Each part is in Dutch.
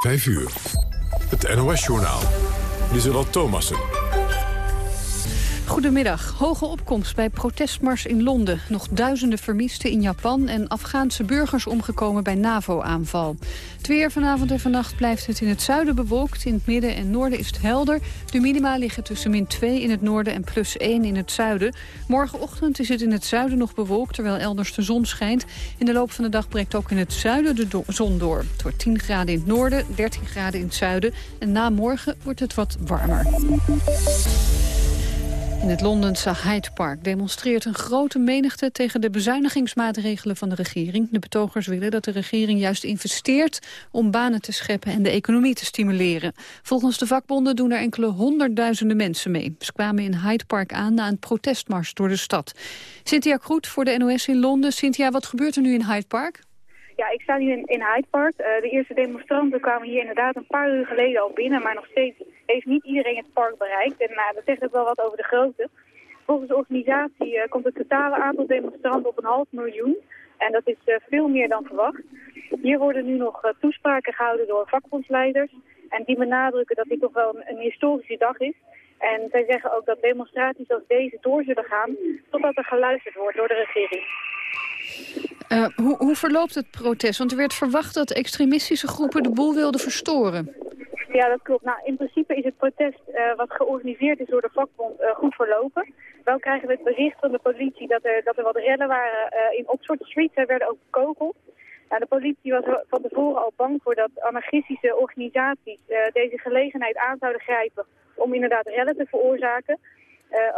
5 uur. Het NOS-journaal. Lieselot Thomassen. Goedemiddag. Hoge opkomst bij protestmars in Londen. Nog duizenden vermisten in Japan en Afghaanse burgers omgekomen bij NAVO-aanval. Het weer vanavond en vannacht blijft het in het zuiden bewolkt. In het midden en noorden is het helder. De minima liggen tussen min 2 in het noorden en plus 1 in het zuiden. Morgenochtend is het in het zuiden nog bewolkt, terwijl elders de zon schijnt. In de loop van de dag breekt ook in het zuiden de zon door. Het wordt 10 graden in het noorden, 13 graden in het zuiden. En na morgen wordt het wat warmer. In het Londense Hyde Park demonstreert een grote menigte tegen de bezuinigingsmaatregelen van de regering. De betogers willen dat de regering juist investeert om banen te scheppen en de economie te stimuleren. Volgens de vakbonden doen er enkele honderdduizenden mensen mee. Ze kwamen in Hyde Park aan na een protestmars door de stad. Cynthia Kroet voor de NOS in Londen. Cynthia, wat gebeurt er nu in Hyde Park? Ja, ik sta nu in, Hyde Park. Uh, de eerste demonstranten kwamen hier inderdaad een paar uur geleden al binnen, maar nog steeds heeft niet iedereen het park bereikt. En uh, dat zegt ook wel wat over de grootte. Volgens de organisatie uh, komt het totale aantal demonstranten op een half miljoen. En dat is veel meer dan verwacht. Hier worden nu nog toespraken gehouden door vakbondsleiders. En die benadrukken dat dit toch wel een, een historische dag is. En zij zeggen ook dat demonstraties als deze door zullen gaan... totdat er geluisterd wordt door de regering. Uh, hoe, hoe, verloopt het protest? Want er werd verwacht dat extremistische groepen de boel wilden verstoren. Ja, dat klopt. Nou, in principe is het protest uh, wat georganiseerd is door de vakbond uh, goed verlopen. Wel krijgen we het bericht van de politie dat er, dat er wat rellen waren in Oxford Street. Er werden ook bekogeld. Nou, de politie was van tevoren al bang voor dat anarchistische organisaties deze gelegenheid aan zouden grijpen om inderdaad rellen te veroorzaken.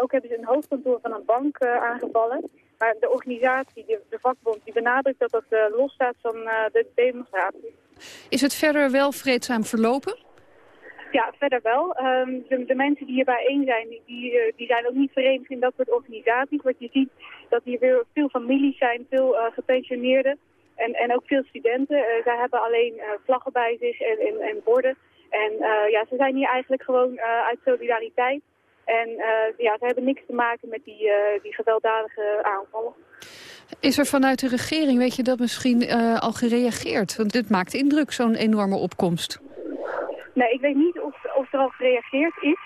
ook hebben ze een hoofdkantoor van een bank aangevallen. Maar de organisatie, de, de vakbond, die benadrukt dat dat uh, losstaat van uh, de demonstratie. Is het verder wel vreedzaam verlopen? Ja, verder wel. Um, de, de, mensen die hier bijeen zijn, die, die, uh, die, zijn ook niet verenigd in dat soort organisaties. Wat je ziet, dat hier weer veel families zijn, veel gepensioneerden en, en ook veel studenten. zij hebben alleen vlaggen bij zich en, en, en borden. En ja, ze zijn hier eigenlijk gewoon uit solidariteit en uh, ja, ze hebben niks te maken met die, uh, die gewelddadige aanvallen. Is er vanuit de regering, weet je dat misschien uh, al gereageerd? Want dit maakt indruk, zo'n enorme opkomst. Nee, ik weet niet of, of er al gereageerd is.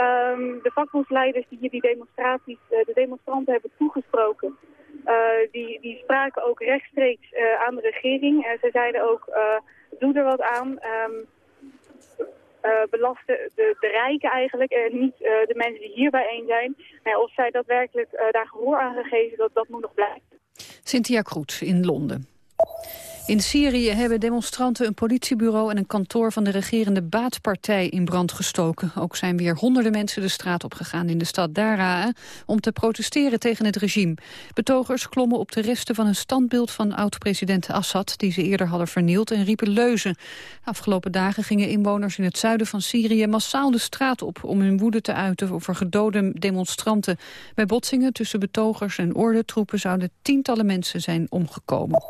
Um, de vakbondsleiders die hier die demonstraties, de demonstranten hebben toegesproken... die, die spraken ook rechtstreeks aan de regering. En ze zeiden ook, doe er wat aan... Um, uh, belasten de, de rijken eigenlijk en niet uh, de mensen die hier bijeen zijn. Nou, of zij daadwerkelijk uh, daar gehoor aan gegeven, dat, dat moet nog blijken. Cynthia Kroet in Londen. In Syrië hebben demonstranten een politiebureau en een kantoor van de regerende Baatpartij in brand gestoken. Ook zijn weer honderden mensen de straat opgegaan in de stad Daraa om te protesteren tegen het regime. Betogers klommen op de resten van een standbeeld van oud-president Assad die ze eerder hadden vernield en riepen leuzen. Afgelopen dagen gingen inwoners in het zuiden van Syrië massaal de straat op om hun woede te uiten over gedode demonstranten. Bij botsingen tussen betogers en ordentroepen zouden tientallen mensen zijn omgekomen.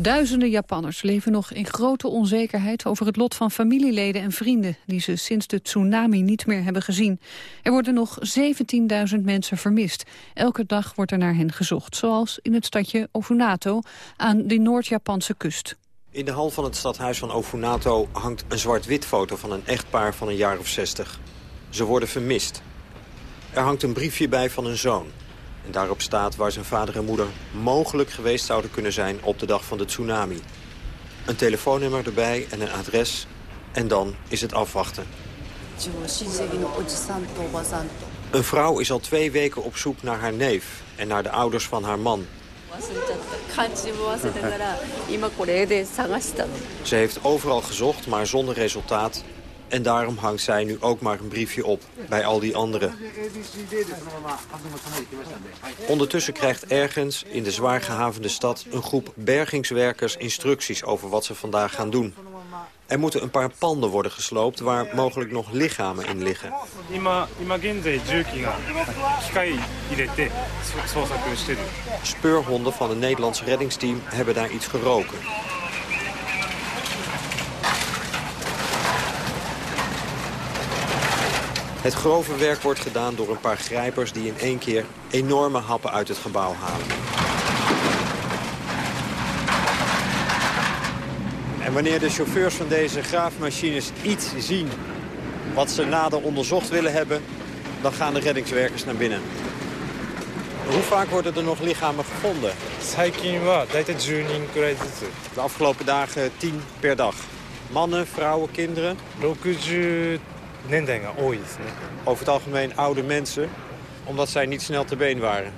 Duizenden Japanners leven nog in grote onzekerheid over het lot van familieleden en vrienden die ze sinds de tsunami niet meer hebben gezien. Er worden nog 17.000 mensen vermist. Elke dag wordt er naar hen gezocht, zoals in het stadje Ofunato aan de Noord-Japanse kust. In de hal van het stadhuis van Ofunato hangt een zwart-wit foto van een echtpaar van een jaar of 60. Ze worden vermist. Er hangt een briefje bij van een zoon. En daarop staat waar zijn vader en moeder mogelijk geweest zouden kunnen zijn op de dag van de tsunami. Een telefoonnummer erbij en een adres. En dan is het afwachten. Een vrouw is al twee weken op zoek naar haar neef en naar de ouders van haar man. Ze heeft overal gezocht, maar zonder resultaat. En daarom hangt zij nu ook maar een briefje op bij al die anderen. Ondertussen krijgt ergens in de zwaar gehavende stad... een groep bergingswerkers instructies over wat ze vandaag gaan doen. Er moeten een paar panden worden gesloopt waar mogelijk nog lichamen in liggen. Speurhonden van een Nederlands reddingsteam hebben daar iets geroken. Het grove werk wordt gedaan door een paar grijpers die in één keer enorme happen uit het gebouw halen. En Wanneer de chauffeurs van deze graafmachines iets zien wat ze nader onderzocht willen hebben... dan gaan de reddingswerkers naar binnen. Hoe vaak worden er nog lichamen gevonden? De afgelopen dagen 10 per dag. Mannen, vrouwen, kinderen? 60 年代が多いですね。 Over het algemeen oude mensen, omdat zij niet snel te been waren.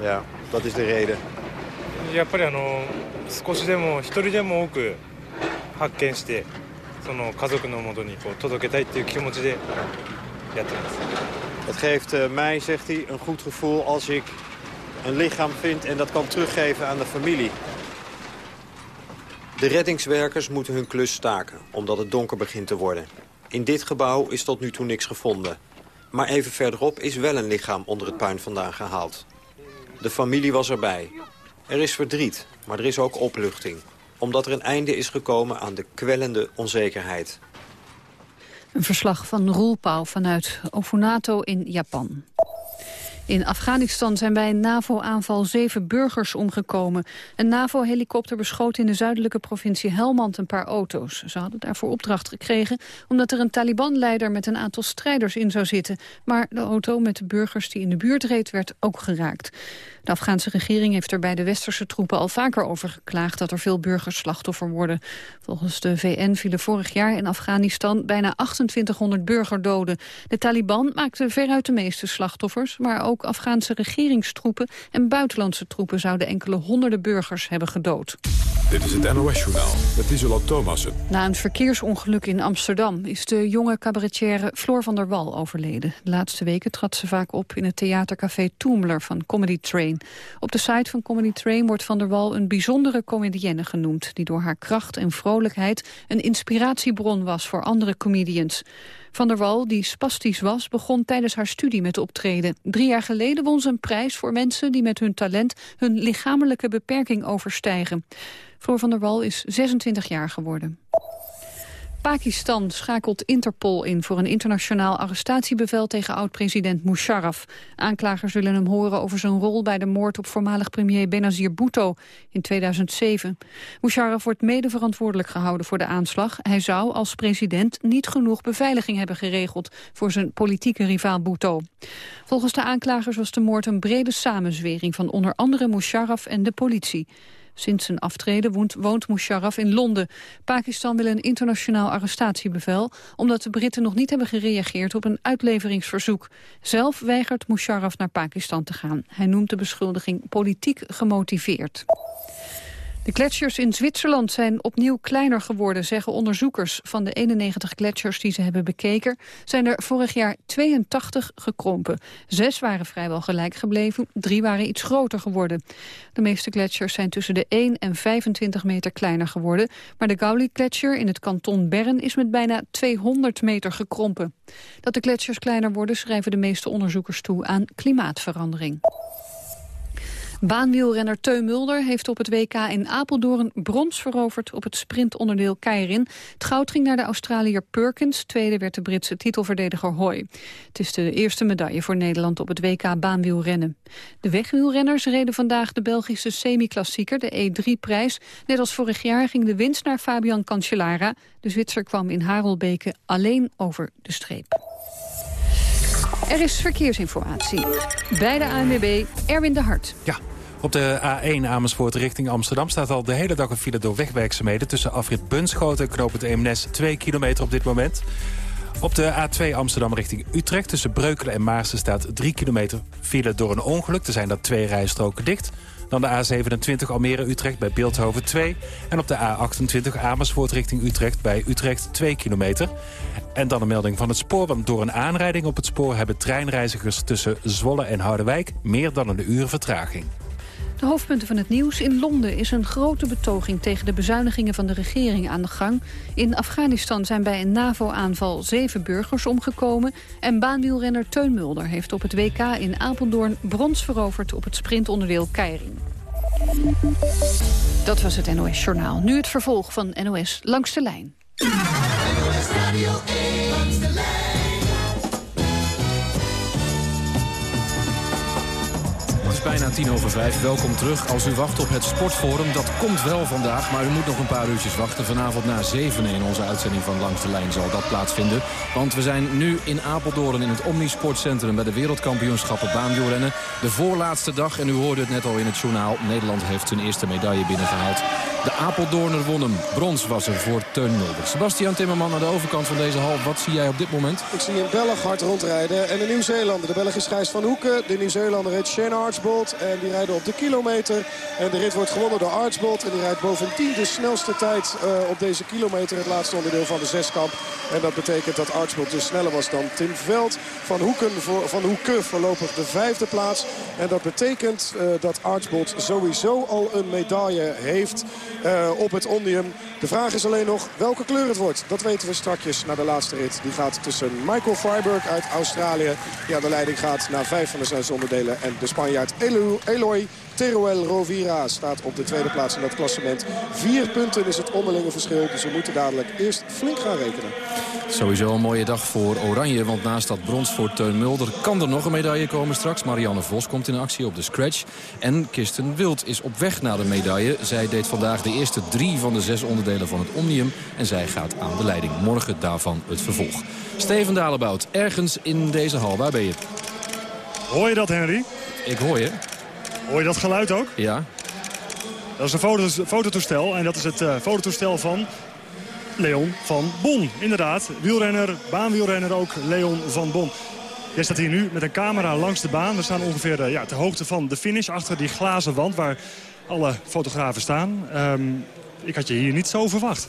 Ja, dat is de reden. やっぱりあの少しでも一人でも多く発見してその家族のもとにこう届けたいっていう気持ちでやってます Het geeft eh, mij, zegt hij, een goed gevoel als ik een lichaam vind en dat kan teruggeven aan de familie. De reddingswerkers moeten hun klus staken, omdat het donker begint te worden. In dit gebouw is tot nu toe niks gevonden. Maar even verderop is wel een lichaam onder het puin vandaan gehaald. De familie was erbij. Er is verdriet, maar er is ook opluchting. Omdat er een einde is gekomen aan de kwellende onzekerheid. Een verslag van Roel Pauw vanuit Ofunato in Japan. In Afghanistan zijn bij een NAVO-aanval zeven burgers omgekomen. Een NAVO-helikopter beschoot in de zuidelijke provincie Helmand een paar auto's. Ze hadden daarvoor opdracht gekregen omdat er een Taliban-leider met een aantal strijders in zou zitten. Maar de auto met de burgers die in de buurt reed werd ook geraakt. De Afghaanse regering heeft er bij de westerse troepen al vaker over geklaagd dat er veel burgers slachtoffer worden. Volgens de VN vielen vorig jaar in Afghanistan bijna 2800 burgerdoden. De Taliban maakte veruit de meeste slachtoffers, maar ook Afghaanse regeringstroepen en buitenlandse troepen zouden enkele honderden burgers hebben gedood. Dit is het NOS-journaal met Isola Thomassen. Na een verkeersongeluk in Amsterdam is de jonge cabaretière Floor van der Wal overleden. De laatste weken trad ze vaak op in het theatercafé Toomler van Comedy Train. Op de site van Comedy Train wordt van der Wal een bijzondere comedienne genoemd... die door haar kracht en vrolijkheid een inspiratiebron was voor andere comedians. Van der Wal, die spastisch was, begon tijdens haar studie met optreden. Drie jaar geleden won ze een prijs voor mensen die met hun talent hun lichamelijke beperking overstijgen. Floor van der Wal is 26 jaar geworden. Pakistan schakelt Interpol in voor een internationaal arrestatiebevel tegen oud-president Musharraf. Aanklagers willen hem horen over zijn rol bij de moord op voormalig premier Benazir Bhutto in 2007. Musharraf wordt mede verantwoordelijk gehouden voor de aanslag. Hij zou als president niet genoeg beveiliging hebben geregeld voor zijn politieke rivaal Bhutto. Volgens de aanklagers was de moord een brede samenzwering van onder andere Musharraf en de politie. Sinds zijn aftreden woont, Musharraf in Londen. Pakistan wil een internationaal arrestatiebevel... omdat de Britten nog niet hebben gereageerd op een uitleveringsverzoek. Zelf weigert Musharraf naar Pakistan te gaan. Hij noemt de beschuldiging politiek gemotiveerd. De gletsjers in Zwitserland zijn opnieuw kleiner geworden, zeggen onderzoekers. Van de 91 gletsjers die ze hebben bekeken, zijn er vorig jaar 82 gekrompen. Zes waren vrijwel gelijk gebleven, drie waren iets groter geworden. De meeste gletsjers zijn tussen de 1 en 25 meter kleiner geworden. Maar de Gauli-gletsjer in het kanton Bern is met bijna 200 meter gekrompen. Dat de gletsjers kleiner worden schrijven de meeste onderzoekers toe aan klimaatverandering. Baanwielrenner Teun Mulder heeft op het WK in Apeldoorn brons veroverd op het sprintonderdeel Keirin. Het goud ging naar de Australiër Perkins, tweede werd de Britse titelverdediger Hoy. Het is de eerste medaille voor Nederland op het WK baanwielrennen. De wegwielrenners reden vandaag de Belgische semi-klassieker, de E3-prijs. Net als vorig jaar ging de winst naar Fabian Cancellara. De Zwitser kwam in Harelbeke alleen over de streep. Er is verkeersinformatie. Bij de ANWB, Erwin de Hart. Ja, op de A1 Amersfoort richting Amsterdam staat al de hele dag een file door wegwerkzaamheden... tussen afrit Bunschoten en knooppunt Eemnes, 2 kilometer op dit moment. Op de A2 Amsterdam richting Utrecht tussen Breukelen en Maarsen staat 3 kilometer file door een ongeluk. Er zijn daar twee rijstroken dicht. Dan de A27 Almere-Utrecht bij Beeldhoven 2. En op de A28 Amersfoort richting Utrecht bij Utrecht 2 kilometer. En dan een melding van het spoor, want door een aanrijding op het spoor... hebben treinreizigers tussen Zwolle en Harderwijk meer dan een uur vertraging. De hoofdpunten van het nieuws. In Londen is een grote betoging tegen de bezuinigingen van de regering aan de gang. In Afghanistan zijn bij een NAVO-aanval zeven burgers omgekomen. En baanwielrenner Teun Mulder heeft op het WK in Apeldoorn brons veroverd op het sprintonderdeel Keiring. Dat was het NOS Journaal. Nu het vervolg van NOS Langs de Lijn. Bijna tien over vijf. Welkom terug als u wacht op het Sportforum. Dat komt wel vandaag, maar u moet nog een paar uurtjes wachten. Vanavond na 7 in onze uitzending van Langs de Lijn zal dat plaatsvinden. Want we zijn nu in Apeldoorn in het Omnisportcentrum... bij de wereldkampioenschappen baanwielrennen. De voorlaatste dag, en u hoorde het net al in het journaal... Nederland heeft zijn eerste medaille binnengehaald. De Apeldoorner won hem. Brons was er voor Teun Mulder. Sebastian Timmerman aan de overkant van deze hal. Wat zie jij op dit moment? Ik zie een Belg hard rondrijden en een Nieuw-Zeelander. De Belg is Gijs van Hoeken. De Nieuw-Zeelander heet Shane Archbold. En die rijden op de kilometer. En de rit wordt gewonnen door Archbold. En die rijdt bovendien de snelste tijd uh, op deze kilometer. Het laatste onderdeel van de zeskamp. En dat betekent dat Archbold dus sneller was dan Tim Veld. Van Hoeken voor, van Hoeken voorlopig de vijfde plaats. En dat betekent uh, dat Archbold sowieso al een medaille heeft uh, op het Omnium. De vraag is alleen nog welke kleur het wordt. Dat weten we strakjes naar de laatste rit. Die gaat tussen Michael Freiberg uit Australië. Aan de leiding gaat naar vijf van de zes onderdelen. En de Spanjaard Eloy Teruel Rovira staat op de tweede plaats in dat klassement. Vier punten is het onderlinge verschil. Dus we moeten dadelijk eerst flink gaan rekenen. Sowieso een mooie dag voor Oranje. Want naast dat brons voor Teun Mulder kan er nog een medaille komen straks. Marianne Vos komt in actie op de scratch. En Kirsten Wild is op weg naar de medaille. Zij deed vandaag de eerste drie van de zes onderdelen van het Omnium. En zij gaat aan de leiding. Morgen daarvan het vervolg. Steven Dalebout, ergens in deze hal. Waar ben je? Hoor je dat, Henry? Ik hoor je. Hoor je dat geluid ook? Ja. Dat is een foto's, fototoestel en dat is het uh, fototoestel van Leon van Bon. Inderdaad, wielrenner, baanwielrenner ook, Leon van Bon. Jij staat hier nu met een camera langs de baan. We staan ongeveer uh, ja, ter hoogte van de finish, achter die glazen wand waar alle fotografen staan. Um, ik had je hier niet zo verwacht.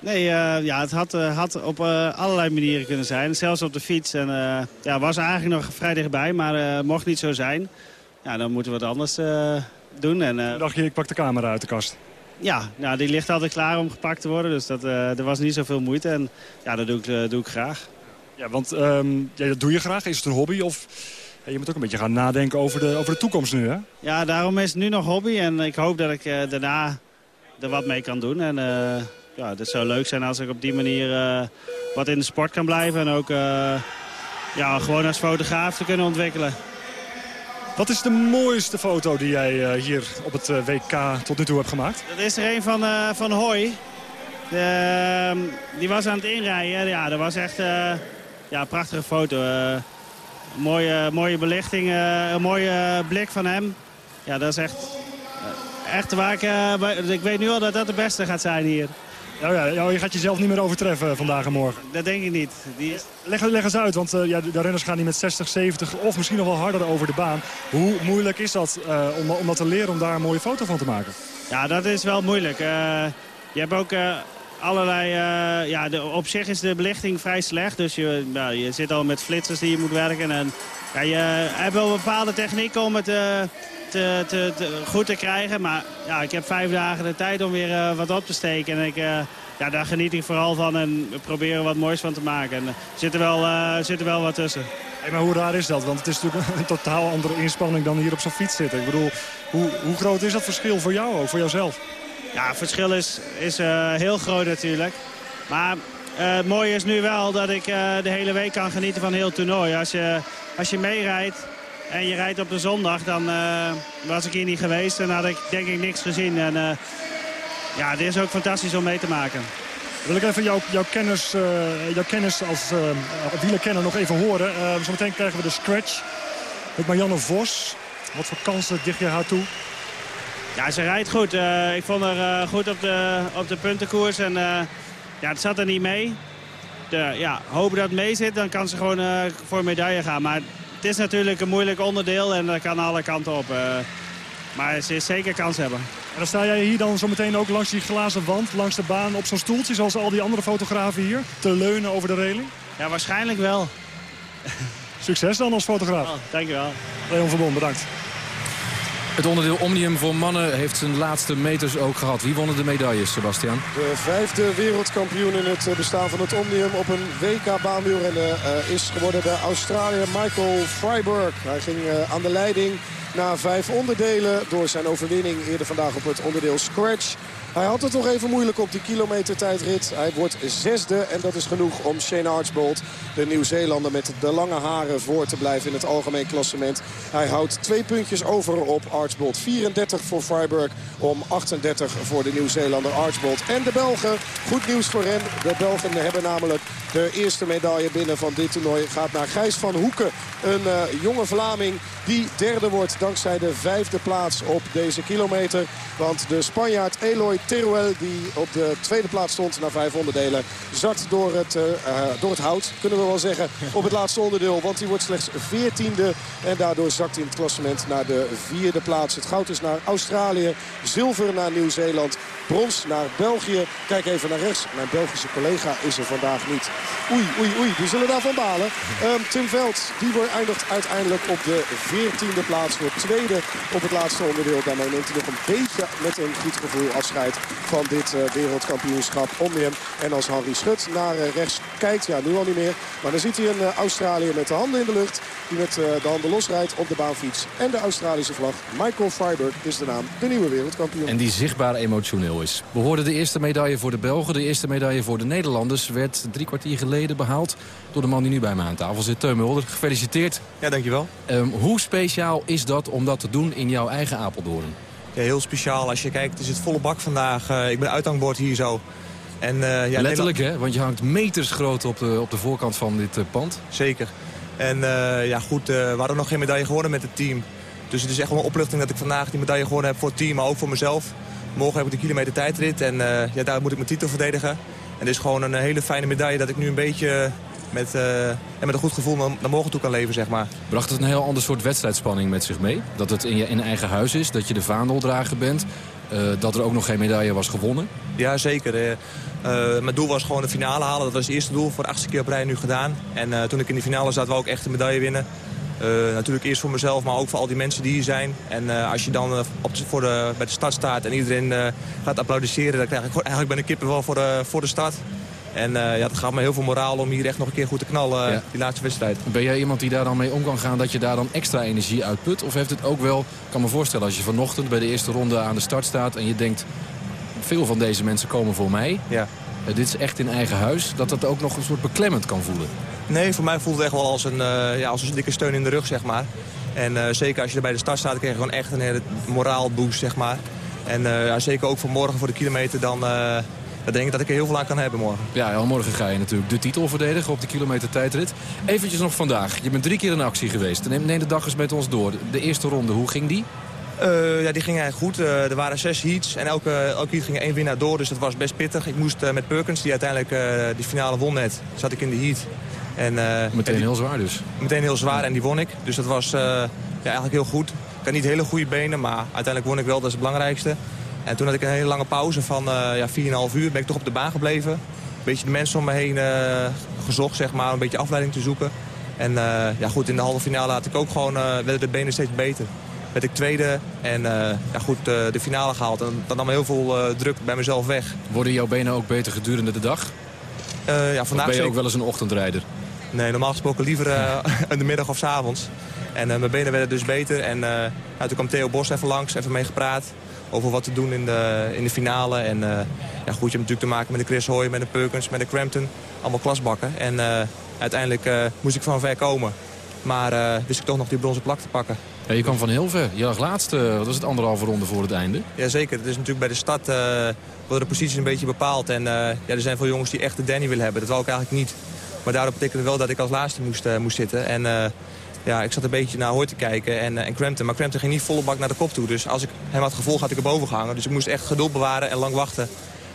Nee, uh, ja, het had, uh, had op uh, allerlei manieren kunnen zijn. Zelfs op de fiets. En ja, was eigenlijk nog vrij dichtbij, maar mocht niet zo zijn. Ja, dan moeten we wat anders doen. En, dacht je, ik pak de camera uit de kast? Ja, nou, die ligt altijd klaar om gepakt te worden. Dus dat, er was niet zoveel moeite. En ja, dat doe ik, doe ik graag. Ja, want um, ja, dat doe je graag. Is het een hobby of... Je moet ook een beetje gaan nadenken over de, over de toekomst nu, hè? Ja, daarom is het nu nog hobby. En ik hoop dat ik daarna er wat mee kan doen. En ja, het zou leuk zijn als ik op die manier uh, wat in de sport kan blijven. En ook ja, gewoon als fotograaf te kunnen ontwikkelen. Wat is de mooiste foto die jij uh, hier op het WK tot nu toe hebt gemaakt? Dat is er een van, van Hoy. Ehm, die was aan het inrijden. Ja, dat was echt ja, een prachtige foto. mooie, mooie belichting, een mooie blik van hem. Ja, dat is echt, echt waar ik weet nu al dat dat de beste gaat zijn hier. Nou ja, je gaat jezelf niet meer overtreffen vandaag en morgen. Dat denk ik niet. Die... Leg, leg eens uit, want uh, ja, de renners gaan niet met 60, 70 of misschien nog wel harder over de baan. Hoe moeilijk is dat uh, om, om dat te leren, om daar een mooie foto van te maken? Ja, dat is wel moeilijk. Uh, je hebt ook allerlei... ja, de, op zich is de belichting vrij slecht. Dus je, nou, je zit al met flitsers die je moet werken. En ja, je hebt wel bepaalde technieken om het... Te, te, te, goed te krijgen. Maar ja, ik heb vijf dagen de tijd om weer uh, wat op te steken. En ik, uh, ja, daar geniet ik vooral van en proberen wat moois van te maken. En er zit er wel, uh, zit er wel wat tussen. Hey, maar hoe raar is dat? Want het is natuurlijk een totaal andere inspanning dan hier op zo'n fiets zitten. Ik bedoel, hoe, hoe groot is dat verschil voor jou ook, voor jouzelf? Ja, het verschil is, is heel groot natuurlijk. Maar het mooie is nu wel dat ik de hele week kan genieten van heel toernooi. Als je, als je meerijdt en je rijdt op de zondag, dan uh, was ik hier niet geweest en had ik denk ik niks gezien. En uh, ja, dit is ook fantastisch om mee te maken. Wil ik even jouw, jouw, kennis, uh, jouw kennis als wielerkenner nog even horen. zometeen krijgen we de scratch met Marianne Vos. Wat voor kansen dicht je haar toe? Ja, ze rijdt goed. ik vond haar goed op de, op de puntenkoers. En ja, het zat er niet mee. De, ja, hopen dat het mee zit, dan kan ze gewoon voor een medaille gaan. Maar het is natuurlijk een moeilijk onderdeel en dat kan alle kanten op. Uh, maar ze is zeker kans hebben. En dan sta jij hier dan zometeen ook langs die glazen wand, langs de baan, op zo'n stoeltje zoals al die andere fotografen hier, te leunen over de reling? Ja, waarschijnlijk wel. Succes dan als fotograaf. Oh, dankjewel. Leon Verbond, bedankt. Het onderdeel Omnium voor mannen heeft zijn laatste meters ook gehad. Wie wonnen de medailles, Sebastian? De vijfde wereldkampioen in het bestaan van het Omnium op een WK baanwielrennen uh, is geworden de Australiër Michael Freiberg. Hij ging uh, aan de leiding na vijf onderdelen door zijn overwinning eerder vandaag op het onderdeel Scratch. Hij had het nog even moeilijk op die kilometertijdrit. Hij wordt zesde en dat is genoeg om Shane Archbold, de Nieuw-Zeelander met de lange haren, voor te blijven in het algemeen klassement. Hij houdt twee puntjes over op Archbold. 34 voor Freiburg om 38 voor de Nieuw-Zeelander Archbold. En de Belgen, goed nieuws voor hen. De Belgen hebben namelijk de eerste medaille binnen van dit toernooi. Gaat naar Gijs van Hoeken, een uh, jonge Vlaming die derde wordt dankzij de vijfde plaats op deze kilometer. Want de Spanjaard Eloy Teruel, die op de tweede plaats stond na vijf onderdelen... zakt door het, uh, door het hout, kunnen we wel zeggen, op het laatste onderdeel. Want hij wordt slechts veertiende en daardoor zakt hij in het klassement naar de vierde plaats. Het goud is naar Australië, zilver naar Nieuw-Zeeland, brons naar België. Kijk even naar rechts, mijn Belgische collega is er vandaag niet. Oei, oei, oei, die zullen daarvan balen. Um, Tim Veld, die wordt eindigt uiteindelijk op de veertiende plaats. Wordt tweede op het laatste onderdeel. Daarmee neemt hij nog een beetje met een goed gevoel afscheid van dit uh, wereldkampioenschap Omnium. En als Henry Schut naar uh, rechts kijkt, ja nu al niet meer. Maar dan ziet hij een uh, Australiër met de handen in de lucht. Die met de handen losrijdt op de baanfiets. En de Australische vlag. Michael Freiberg is de naam, de nieuwe wereldkampioen. En die zichtbaar emotioneel We hoorden de eerste medaille voor de Belgen. De eerste medaille voor de Nederlanders werd drie kwartier geleden behaald. Door de man die nu bij me aan tafel zit, Teun Mulder. Gefeliciteerd. Ja, dankjewel. Um, hoe speciaal is dat om dat te doen in jouw eigen Apeldoorn? Ja, heel speciaal. Als je kijkt, het is het volle bak vandaag. Uh, ik ben uithangbord hier zo. En, uh, ja, Letterlijk, hè? Want je hangt meters groot op de, op de voorkant van dit uh, pand. Zeker. En ja, goed, we hadden nog geen medaille gewonnen met het team. Dus het is echt wel een opluchting dat ik vandaag die medaille gewonnen heb voor het team, maar ook voor mezelf. Morgen heb ik de kilometer tijdrit en ja, daar moet ik mijn titel verdedigen. En het is gewoon een hele fijne medaille dat ik nu een beetje met, uh, en met een goed gevoel naar, naar, morgen toe kan leven, zeg maar. Bracht het een heel ander soort wedstrijdspanning met zich mee? Dat het in je in eigen huis is, dat je de vaandeldrager bent... Uh, dat er ook nog geen medaille was gewonnen? Ja, zeker. Uh, mijn doel was gewoon de finale halen. Dat was het eerste doel voor de achtste keer op rij nu gedaan. En toen ik in de finale zat, wou ik echt een medaille winnen. Natuurlijk eerst voor mezelf, maar ook voor al die mensen die hier zijn. En als je dan op de, voor de, bij de start staat en iedereen gaat applaudisseren... dan krijg ik eigenlijk ben ik kippen wel voor de, voor de start. En uh, ja, het gaat me heel veel moraal om hier echt nog een keer goed te knallen, ja. die laatste wedstrijd. Ben jij iemand die daar dan mee om kan gaan dat je daar dan extra energie uitput? Of heeft het ook wel, ik kan me voorstellen als je vanochtend bij de eerste ronde aan de start staat... en je denkt, veel van deze mensen komen voor mij. Ja. Uh, dit is echt in eigen huis, dat dat ook nog een soort beklemmend kan voelen. Nee, voor mij voelt het echt wel als een, uh, ja, als een dikke steun in de rug, zeg maar. En zeker als je er bij de start staat, krijg je gewoon echt een hele moraalboost, zeg maar. En ja, zeker ook voor morgen voor de kilometer, dan dan denk ik dat ik er heel veel aan kan hebben morgen. Ja, morgen ga je natuurlijk de titel verdedigen op de kilometer tijdrit. Eventjes nog vandaag. Je bent drie keer in actie geweest. Neem, neem de dag eens met ons door. De eerste ronde, hoe ging die? Uh, ja, die ging eigenlijk goed. Uh, er waren zes heats en elke, elke heat ging één winnaar door. Dus dat was best pittig. Ik moest uh, met Perkins, die uiteindelijk die finale won net, zat ik in de heat. En, meteen heel zwaar dus. Meteen heel zwaar en die won ik. Dus dat was ja, eigenlijk heel goed. Ik had niet hele goede benen, maar uiteindelijk won ik wel. Dat is het belangrijkste. En toen had ik een hele lange pauze van uh, ja, 4,5 uur. Ben ik toch op de baan gebleven. Een beetje de mensen om me heen gezocht, zeg maar. Een beetje afleiding te zoeken. En ja, goed, in de halve finale had ik ook gewoon, werden de benen steeds beter. Werd ik tweede en ja, goed, de finale gehaald. En dan nam heel veel druk bij mezelf weg. Worden jouw benen ook beter gedurende de dag? ja, vandaag of ben je ook wel eens een ochtendrijder? Nee, normaal gesproken liever in de middag of s avonds. En mijn benen werden dus beter. En nou, toen kwam Theo Bos even langs, even mee gepraat over wat te doen in de, in de finale. En uh, ja, goed, je hebt natuurlijk te maken met de Chris Hoy, met de Perkins, met de Crampton. Allemaal klasbakken. En uh, uiteindelijk uh, moest ik van ver komen. Maar wist ik toch nog die bronzen plak te pakken. Ja, je kwam van heel ver. Je lag laatste, wat was het, anderhalve ronde voor het einde? Jazeker. Het is natuurlijk bij de stad worden de posities een beetje bepaald. En ja, er zijn veel jongens die echt de Danny willen hebben. Dat wou ik eigenlijk niet. Maar daarop betekende wel dat ik als laatste moest, moest zitten. En ja, ik zat een beetje naar Hoy te kijken en, en Crampton. Maar Crampton ging niet volle bak naar de kop toe. Dus als ik hem had gevolgd, had ik erboven gehangen. Dus ik moest echt geduld bewaren en lang wachten.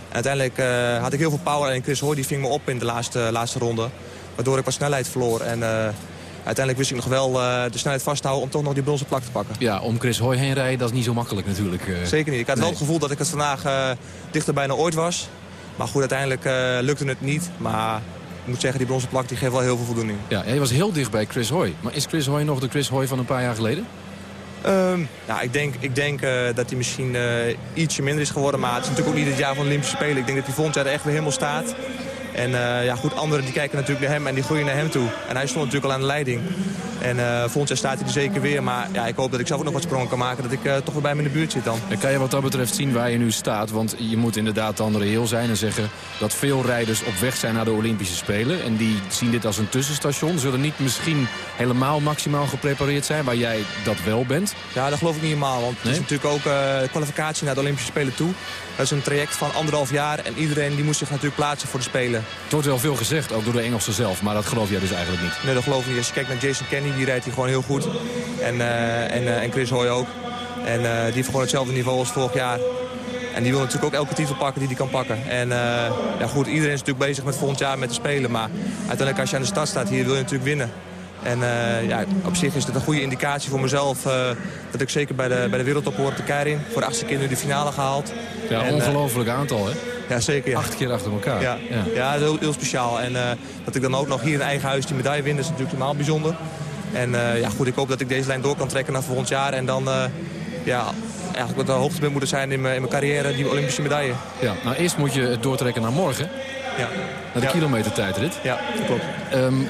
En uiteindelijk uh, had ik heel veel power. En Chris Hoy die ving me op in de laatste, laatste ronde. Waardoor ik wat snelheid verloor. En uh, uiteindelijk wist ik nog wel uh, de snelheid vasthouden om toch nog die bronzen plak te pakken. Ja, om Chris Hoy heen rijden, dat is niet zo makkelijk natuurlijk. Zeker niet. Ik had nee. wel het gevoel dat ik het vandaag dichter bijna ooit was. Maar goed, uiteindelijk lukte het niet. Maar moet zeggen, die bronzen plak die geeft wel heel veel voldoening. Ja, hij was heel dicht bij Chris Hoy. Maar is Chris Hoy nog de Chris Hoy van een paar jaar geleden? Um, nou, ik denk, ik denk uh, dat hij misschien uh, ietsje minder is geworden. Maar het is natuurlijk ook niet het jaar van de Olympische Spelen. Ik denk dat hij volgend jaar er echt weer helemaal staat. En uh, ja, goed, anderen die kijken natuurlijk naar hem en die groeien naar hem toe. En hij stond natuurlijk al aan de leiding. En uh, volgend jaar staat hij er zeker weer. Maar ja, ik hoop dat ik zelf ook nog wat sprongen kan maken. Dat ik uh, toch wel bij hem in de buurt zit dan. En kan je wat dat betreft zien waar je nu staat? Want je moet inderdaad dan reëel zijn en zeggen dat veel rijders op weg zijn naar de Olympische Spelen. En die zien dit als een tussenstation. Zullen niet misschien helemaal maximaal geprepareerd zijn waar jij dat wel bent? Ja, dat geloof ik niet helemaal. Want het is natuurlijk ook kwalificatie naar de Olympische Spelen toe. Dat is een traject van anderhalf jaar. En iedereen die moest zich natuurlijk plaatsen voor de Spelen. Het wordt wel veel gezegd, ook door de Engelsen zelf. Maar dat geloof jij dus eigenlijk niet? Nee, dat geloof ik niet. Als je kijkt naar Jason Kenny, die rijdt hij gewoon heel goed. En, uh, en, uh, en Chris Hoy ook. En uh, die heeft gewoon hetzelfde niveau als vorig jaar. En die wil natuurlijk ook elke titel pakken die hij kan pakken. En ja, goed, iedereen is natuurlijk bezig met volgend jaar met te spelen. Maar uiteindelijk als je aan de start staat hier wil je natuurlijk winnen. En uh, ja, op zich is het een goede indicatie voor mezelf uh, dat ik zeker bij de, bij de wereldtop hoor de Keirin. Voor de achtste keer nu de finale gehaald. Ja, en, ongelooflijk uh, aantal hè? Ja, zeker. Ja. Acht keer achter elkaar. Ja, ja. ja dat is heel, heel speciaal. En dat ik dan ook nog hier in eigen huis die medaille win, is natuurlijk helemaal bijzonder. En ja, goed, ik hoop dat ik deze lijn door kan trekken naar volgend jaar. En dan ja, eigenlijk wat de hoogtepunt moeten zijn in mijn, in mijn carrière, die Olympische medaille. Ja, nou eerst moet je het doortrekken naar morgen. Ja. Naar de ja. kilometertijdrit. Ja, dat klopt. Um,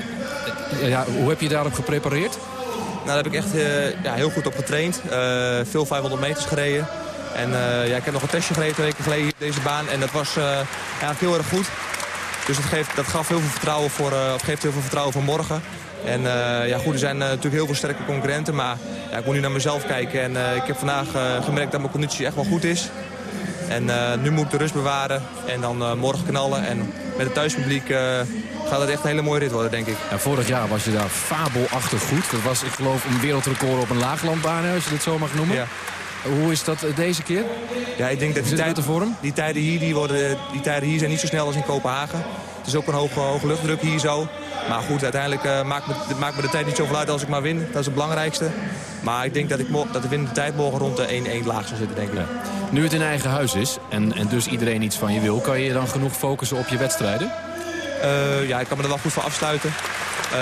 ja, hoe heb je daarop geprepareerd? Nou, daar heb ik echt uh, ja, heel goed op getraind. Uh, veel 500 meters gereden. En uh, ja, ik heb nog een testje gereden twee weken geleden deze baan. En dat was heel erg goed. Dus dat, geeft, dat gaf heel veel vertrouwen voor, geeft heel veel vertrouwen voor morgen. En ja, goed, er zijn natuurlijk heel veel sterke concurrenten. Maar ja, ik moet nu naar mezelf kijken. En ik heb vandaag gemerkt dat mijn conditie echt wel goed is. En nu moet ik de rust bewaren. En dan morgen knallen. En met het thuispubliek gaat het echt een hele mooie rit worden, denk ik. Vorig jaar was je daar fabelachtig goed. Dat was, ik geloof, een wereldrecord op een laaglandbaan, als je dat zo mag noemen. Ja. Hoe is dat deze keer? Ja, ik denk dat die, tijd, vorm? die tijden hier, die worden, die tijden hier zijn niet zo snel als in Kopenhagen. Het is ook een hoge, hoge luchtdruk hier zo. Maar goed, uiteindelijk uh, maakt, me, maakt me de tijd niet zoveel uit als ik maar win. Dat is het belangrijkste. Maar ik denk dat, ik dat de winnende tijd morgen rond de 1-1 laag zou zitten, denk ik. Ja. Nu het in eigen huis is en, en dus iedereen iets van je wil... kan je dan genoeg focussen op je wedstrijden? Uh, ja, ik kan me er wel goed voor afsluiten. Uh,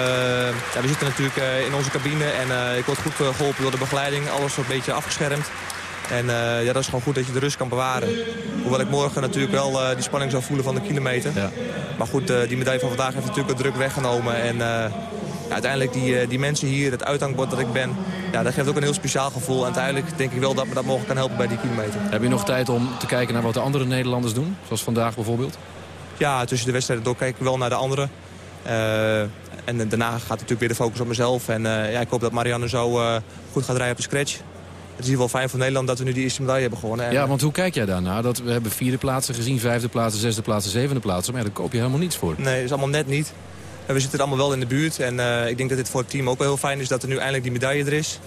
ja, we zitten natuurlijk uh, in onze cabine en ik word goed geholpen door de begeleiding. Alles wordt een beetje afgeschermd. En ja, dat is gewoon goed dat je de rust kan bewaren. Hoewel ik morgen natuurlijk wel die spanning zou voelen van de kilometer. Ja. Maar goed, die medaille van vandaag heeft natuurlijk de druk weggenomen. En ja, uiteindelijk die, die mensen hier, het uithangbord dat ik ben... Ja, dat geeft ook een heel speciaal gevoel. En uiteindelijk denk ik wel dat me dat morgen kan helpen bij die kilometer. Heb je nog tijd om te kijken naar wat de andere Nederlanders doen? Zoals vandaag bijvoorbeeld? Ja, tussen de wedstrijden door kijk ik wel naar de anderen. Uh, en daarna gaat natuurlijk weer de focus op mezelf. En uh, ja, ik hoop dat Marianne zo uh, goed gaat rijden op de scratch. Het is in ieder geval fijn voor Nederland dat we nu die eerste medaille hebben gewonnen. En, ja, want hoe kijk jij daarnaar? Dat we hebben vierde plaatsen gezien, vijfde plaatsen, zesde plaatsen, zevende plaatsen. Maar ja, daar koop je helemaal niets voor. Nee, dat is allemaal net niet. En we zitten er allemaal wel in de buurt. En ik denk dat dit voor het team ook wel heel fijn is dat er nu eindelijk die medaille er is.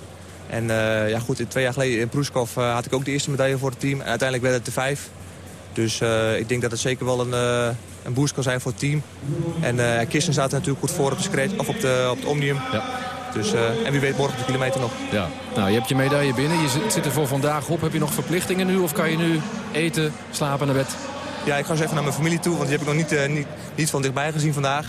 En ja, goed, twee jaar geleden in Proeskov had ik ook de eerste medaille voor het team. En uiteindelijk werden het de vijf. Dus uh, ik denk dat het zeker wel een, uh, een boost kan zijn voor het team. En uh, Kirsten er natuurlijk goed voor op, de scratch, of op, de, op het Omnium. Ja. Dus, en wie weet morgen op de kilometer nog. Ja. Nou, je hebt je medaille binnen. Je zit, zit er voor vandaag op. Heb je nog verplichtingen nu? Of kan je nu eten, slapen naar bed? Ja, ik ga eens even naar mijn familie toe. Want die heb ik nog niet, niet, niet van dichtbij gezien vandaag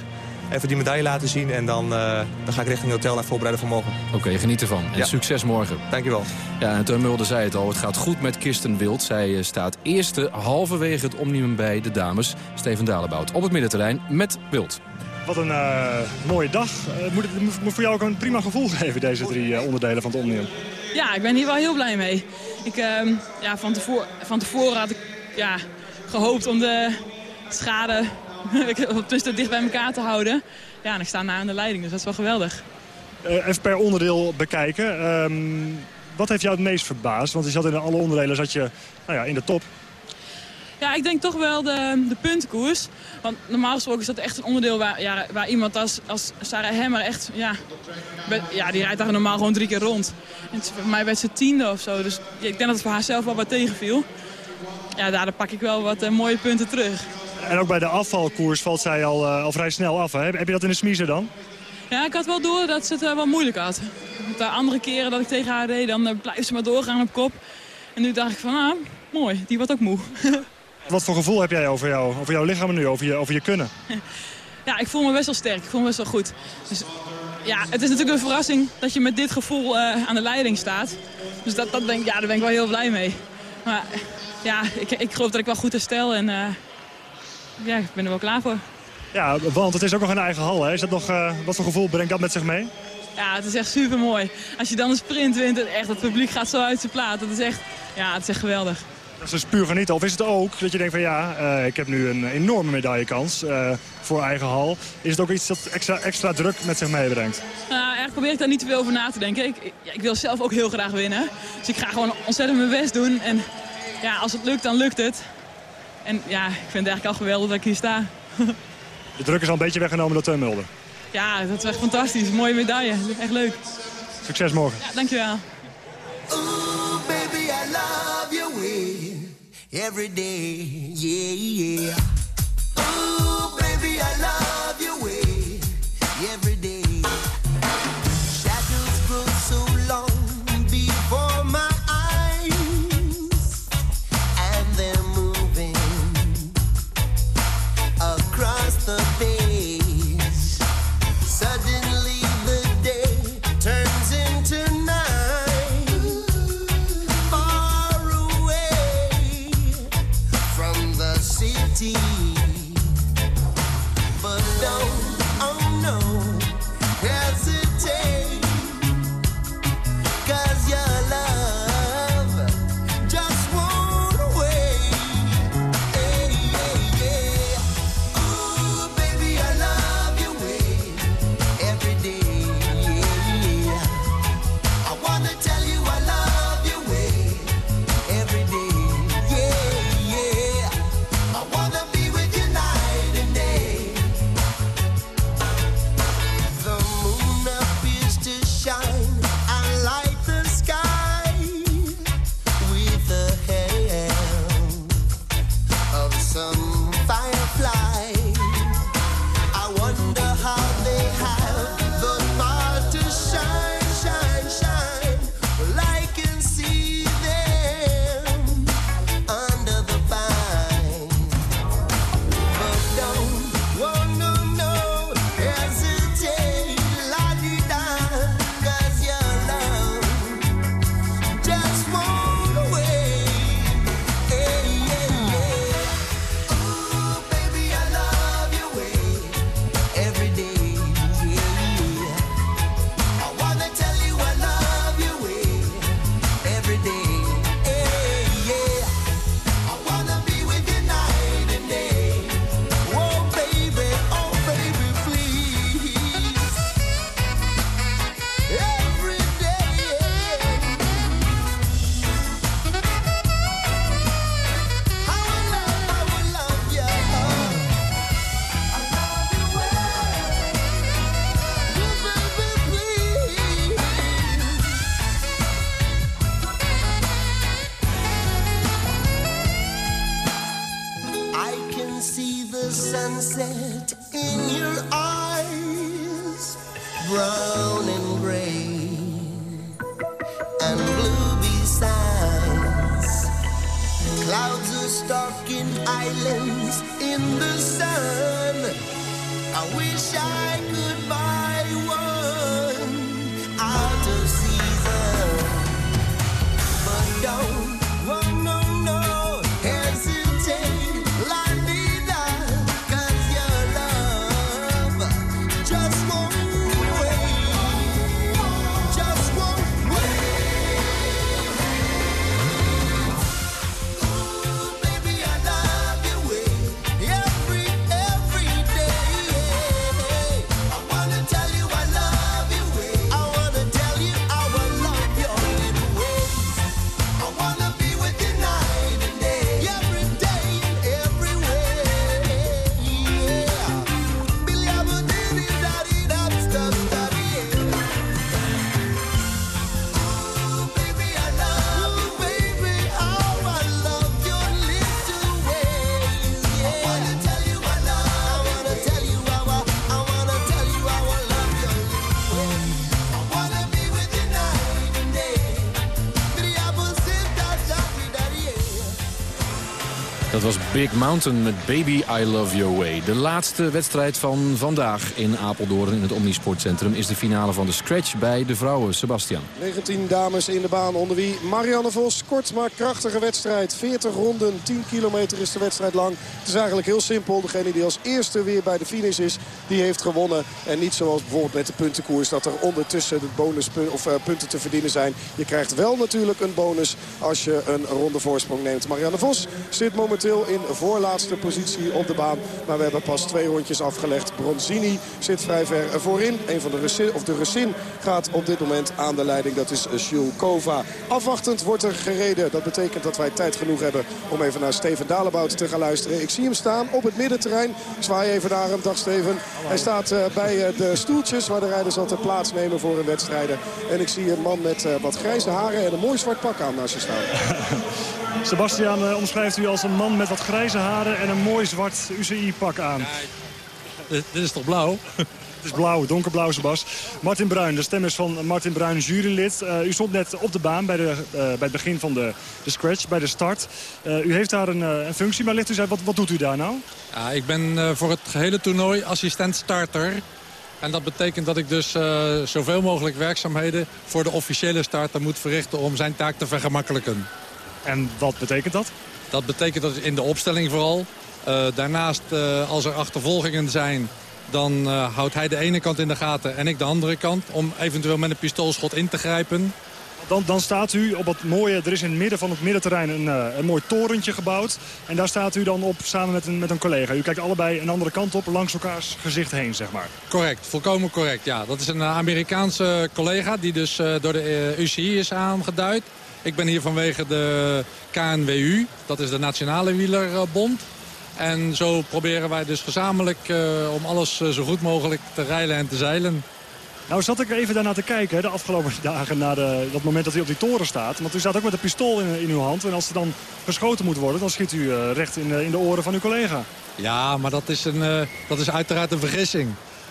even die medaille laten zien. En dan, uh, dan ga ik richting het hotel en voorbereiden voor morgen. Oké, okay, geniet ervan. En ja. succes morgen. Dankjewel. Ja, en Teun Mulder zei het al. Het gaat goed met Kirsten Wild. Zij uh, staat eerste halverwege het omnium bij de dames. Steven Dalebout op het middenterrein met Wild. Wat een uh, mooie dag. moet het moet voor jou ook een prima gevoel geven, deze drie onderdelen van het omnium? Ja, ik ben hier wel heel blij mee. Ik, ehm, ja, van, tevoren, van tevoren had ik ja, gehoopt om de schade tussen dicht bij elkaar te houden. Ja, en ik sta na aan de leiding, dus dat is wel geweldig. Uh, even per onderdeel bekijken. Um, wat heeft jou het meest verbaasd? Want je zat in alle onderdelen zat je nou ja, in de top. Ja, ik denk toch wel de, de puntenkoers. Want normaal gesproken is dat echt een onderdeel waar, ja, waar iemand als, als Sarah Hemmer echt... Ja, ja, die rijdt daar normaal gewoon drie keer rond. En voor mij werd ze tiende of zo. Dus ik denk dat het voor haar zelf wel wat tegenviel. Ja, daar pak ik wel wat uh, mooie punten terug. En ook bij de afvalkoers valt zij al, uh, al vrij snel af. Hè? Heb je dat in de smiezen dan? Ja, ik had wel door dat ze het uh, wel moeilijk had. De andere keren dat ik tegen haar reed, dan blijft ze maar doorgaan op kop. En nu dacht ik van, ah, mooi, die wordt ook moe. Wat voor gevoel heb jij over, jou, over jouw lichaam nu, over je, over je kunnen? ja, ik voel me best wel sterk. Ik voel me best wel goed. Dus ja, het is natuurlijk een verrassing dat je met dit gevoel aan de leiding staat. Dus dat, dat denk, ja, daar ben ik wel heel blij mee. Maar ja, ik, ik geloof dat ik wel goed herstel en ja, ik ben er wel klaar voor. Ja, want het is ook nog een eigen hal. Hè? Is dat nog, uh, wat voor gevoel brengt dat met zich mee? Ja, het is echt super mooi. Als je dan een sprint wint, echt, het publiek gaat zo uit zijn plaat. Dat is echt, ja, het is echt geweldig. Dat is dus puur genieten. Of is het ook dat je denkt van ja, uh, ik heb nu een enorme medaillekans uh, voor eigen hal. Is het ook iets dat extra, extra druk met zich meebrengt? Nou, eigenlijk probeer ik daar niet te veel over na te denken. Ik, ja, ik wil zelf ook heel graag winnen. Dus ik ga gewoon ontzettend mijn best doen. En ja, als het lukt, dan lukt het. En ja, ik vind het eigenlijk al geweldig dat ik hier sta. De druk is al een beetje weggenomen door Teun Mulder. Ja, dat is echt fantastisch. Mooie medaille. Echt leuk. Succes morgen. Ja, dankjewel. Ooh, baby, I love your way. Every day, yeah, yeah. Ooh, baby, I love Big Mountain met Baby I Love Your Way. De laatste wedstrijd van vandaag in Apeldoorn in het Omnisportcentrum... is de finale van de Scratch bij de vrouwen. Sebastian. 19 dames in de baan onder wie Marianne Vos. Kort maar krachtige wedstrijd. 40 ronden, 10 kilometer is de wedstrijd lang. Het is eigenlijk heel simpel. Degene die als eerste weer bij de finish is, die heeft gewonnen. En niet zoals bijvoorbeeld met de puntenkoers dat er ondertussen de bonuspunten of, eh, punten te verdienen zijn. Je krijgt wel natuurlijk een bonus als je een ronde voorsprong neemt. Marianne Vos zit momenteel in voorlaatste positie op de baan. Maar we hebben pas twee rondjes afgelegd. Bronzini zit vrij ver voorin. Een van de Russin, of de Russin gaat op dit moment aan de leiding. Dat is Jules Kova. Afwachtend wordt er gereden. Dat betekent dat wij tijd genoeg hebben om even naar Steven Dalebout te gaan luisteren. Ik zie hem staan op het middenterrein. Zwaai even naar hem. Dag Steven. Hij staat eh, bij eh, de stoeltjes waar de rijders altijd plaatsnemen voor hun wedstrijden. En ik zie een man met eh, wat grijze haren en een mooi zwart pak aan naast je staan. Sebastian eh, omschrijft u als een man met wat grijze haren en een mooi zwart UCI-pak aan. Dit dit is toch blauw? Het is blauw, donkerblauw, Sebas. Martin Bruin, de stem is van Martin Bruin, jurylid. Eh, u stond net op de baan bij, de, eh, bij het begin van de, de scratch, bij de start. Eh, u heeft daar een, eh, een functie, maar legt u uit, wat, wat doet u daar nou? Ja, ik ben eh, voor het gehele toernooi assistent starter. En dat betekent dat ik dus eh, zoveel mogelijk werkzaamheden voor de officiële starter moet verrichten om zijn taak te vergemakkelijken. En wat betekent dat? Dat betekent dat in de opstelling vooral. Eh, daarnaast, eh, als er achtervolgingen zijn, dan eh, houdt hij de ene kant in de gaten en ik de andere kant. Om eventueel met een pistoolschot in te grijpen. Dan, dan staat u op het mooie, er is in het midden van het middenterrein een, een mooi torentje gebouwd. En daar staat u dan op samen met een, met een collega. U kijkt allebei een andere kant op, langs elkaars gezicht heen, zeg maar. Correct, volkomen correct. Ja, dat is een Amerikaanse collega die dus door de UCI is aangeduid. Ik ben hier vanwege de KNWU, dat is de Nationale Wielerbond. En zo proberen wij dus gezamenlijk eh, om alles eh, zo goed mogelijk te rijlen en te zeilen. Nou zat ik even daarna te kijken de afgelopen dagen naar de, dat moment dat u op die toren staat. Want u staat ook met een pistool in, in uw hand. En als er dan geschoten moet worden, dan schiet u eh, recht in, de- in de oren van uw collega. Ja, maar dat is, een, dat is uiteraard een vergissing.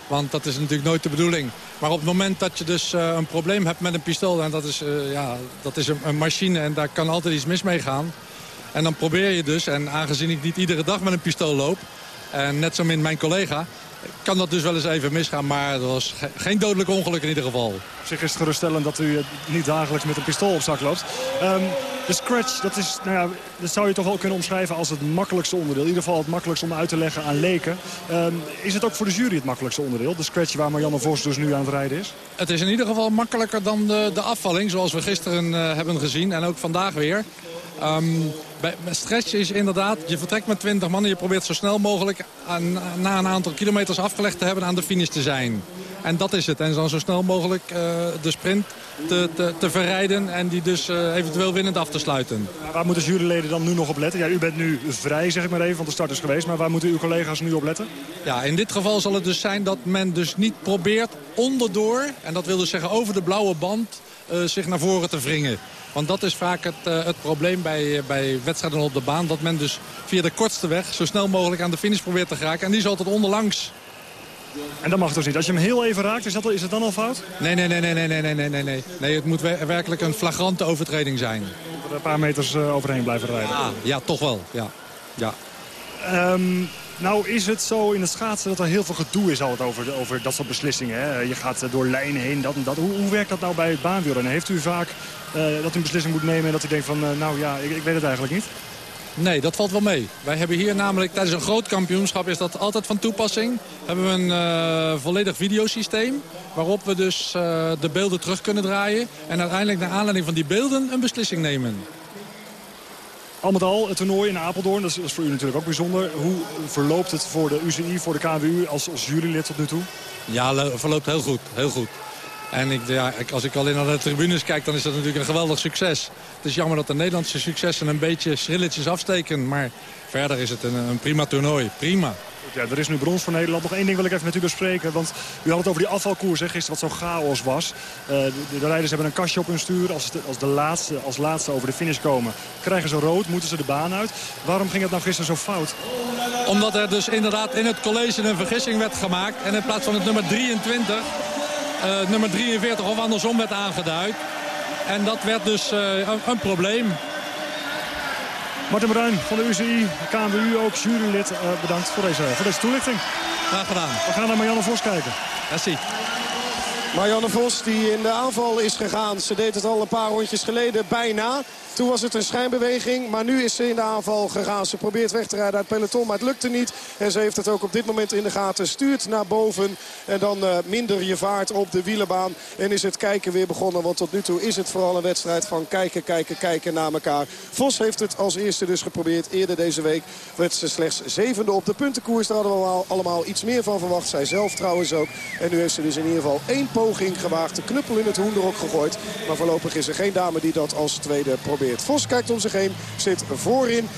Want dat is natuurlijk nooit de bedoeling. Maar op het moment dat je dus eh, een probleem hebt met een pistool... en dat is, eh, ja, dat is een, een machine en daar kan altijd iets mis mee gaan... en dan probeer je dus, en aangezien ik niet iedere dag met een pistool loop... en net zo min mijn collega... kan dat dus wel eens even misgaan. Maar dat was ge- geen dodelijk ongeluk in ieder geval. Op zich is het geruststellend dat u eh, niet dagelijks met een pistool op zak loopt. Ehm, de scratch, dat, is, nou ja, dat zou je toch wel kunnen omschrijven als het makkelijkste onderdeel. In ieder geval het makkelijkst om uit te leggen aan leken. Ehm, is het ook voor de jury het makkelijkste onderdeel? De scratch waar Marianne Vos dus nu aan het rijden is? Het is in ieder geval makkelijker dan de, de afvalling, zoals we gisteren eh, hebben gezien. En ook vandaag weer. Ehm, bij, stretch is inderdaad, je vertrekt met 20 man en je probeert zo snel mogelijk aan, na een aantal kilometers afgelegd te hebben aan de finish te zijn. En dat is het. En dan zo snel mogelijk eh, de sprint te, te, te verrijden en die dus eh, eventueel winnend af te sluiten. Waar moeten juryleden dan nu nog op letten? Ja, u bent nu vrij, zeg ik maar even, want de start is geweest. Maar waar moeten uw collega's nu op letten? Ja, in dit geval zal het dus zijn dat men dus niet probeert onderdoor... en dat wil dus zeggen over de blauwe band, eh, zich naar voren te wringen. Want dat is vaak het, eh, het probleem bij, bij wedstrijden op de baan. Dat men dus via de kortste weg zo snel mogelijk aan de finish probeert te geraken. En die is altijd onderlangs. En dat mag dus niet. Als je hem heel even raakt, is, dat, is het dan al fout? Nee, nee, nee, nee, nee, nee, nee, nee, nee, nee. Nee, het moet wer- werkelijk een flagrante overtreding zijn. Er een paar meters eh, overheen blijven rijden. Ah, ja, toch wel. Ja. ja. Ehm, nou is het zo in het schaatsen dat er heel veel gedoe is altijd over, over dat soort beslissingen. Hè? Je gaat eh, door lijnen heen, dat en dat. Hoe, werkt dat nou bij het baanwielrennen? Heeft u vaak eh, dat u een beslissing moet nemen en dat u denkt van... eh, nou ja, ik, ik weet het eigenlijk niet? Nee, dat valt wel mee. Wij hebben hier namelijk tijdens een groot kampioenschap is dat altijd van toepassing. Hebben we een volledig videosysteem waarop we dus de beelden terug kunnen draaien. En uiteindelijk naar aanleiding van die beelden een beslissing nemen. Al met al, het toernooi in Apeldoorn, dat is, voor u natuurlijk ook bijzonder. Hoe verloopt het voor de UCI, voor de KWU als, als jurylid tot nu toe? Ja, lo- verloopt heel goed. Heel goed. En ik, ja, als ik alleen naar de tribunes kijk, dan is dat natuurlijk een geweldig succes. Het is jammer dat de Nederlandse successen een beetje schrilletjes afsteken. Maar verder is het een, een prima toernooi. Prima. Ja, er is nu brons voor Nederland. Nog één ding wil ik even met u bespreken. Want u had het over die afvalkoers hè, gisteren, wat zo'n chaos was. Eh, de, de rijders hebben een kastje op hun stuur. Als, de, als, de laatste, als laatste over de finish komen, krijgen ze rood, moeten ze de baan uit. Waarom ging het nou gisteren zo fout? Omdat er dus inderdaad in het college een vergissing werd gemaakt. En in plaats van het nummer 23, eh, nummer 43 of andersom werd aangeduid. En dat werd dus eh, een probleem. Martin Bruin van de UCI, KNWU ook, jurylid. eh, bedankt voor deze, voor deze toelichting. Graag gedaan. We gaan naar Marianne Vos kijken. Merci. Marianne Vos die in de aanval is gegaan. Ze deed het al een paar rondjes geleden bijna. Toen was het een schijnbeweging, maar nu is ze in de aanval gegaan. Ze probeert weg te rijden uit het peloton, maar het lukte niet. En ze heeft het ook op dit moment in de gaten. Stuurt naar boven en dan eh, minder je vaart op de wielerbaan. En is het kijken weer begonnen, want tot nu toe is het vooral een wedstrijd van kijken, kijken, kijken naar elkaar. Vos heeft het als eerste dus geprobeerd. Eerder deze week werd ze slechts zevende op de puntenkoers. Daar hadden we al- allemaal iets meer van verwacht. Zij zelf trouwens ook. En nu heeft ze dus in ieder geval één poging gewaagd. De knuppel in het hoenderok gegooid. Maar voorlopig is er geen dame die dat als tweede probeert. Vos kijkt om zich heen. Zit voorin.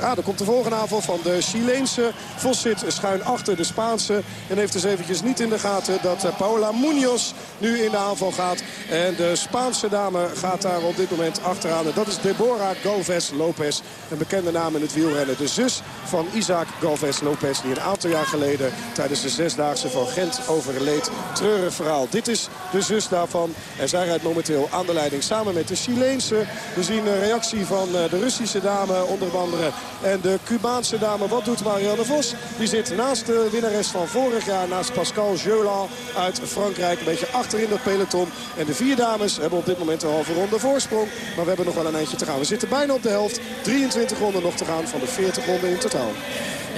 Ah, er komt de volgende aanval van de Chileense. Vos zit schuin achter de Spaanse. En heeft dus eventjes niet in de gaten dat eh, Paola Munoz nu in de aanval gaat. En de Spaanse dame gaat daar op dit moment achteraan. En dat is Deborah Galvez Lopez. Een bekende naam in het wielrennen. De zus van Isaac Galvez Lopez. Die een aantal jaar geleden tijdens de Zesdaagse van Gent overleed. Treurig verhaal. Dit is de zus daarvan. En zij rijdt momenteel aan de leiding samen met de Chileense. We zien een reactie van eh, de Russische dame onder andere. En de Cubaanse dame. Wat doet Marianne Vos? Die zit naast de winnares van vorig jaar. Naast Pascal Jeuland uit Frankrijk. Een beetje achter in dat peloton. En de vier dames hebben op dit moment een halve ronde voorsprong. Maar we hebben nog wel een eindje te gaan. We zitten bijna op de helft. 23 ronden nog te gaan van de 40 ronden in totaal.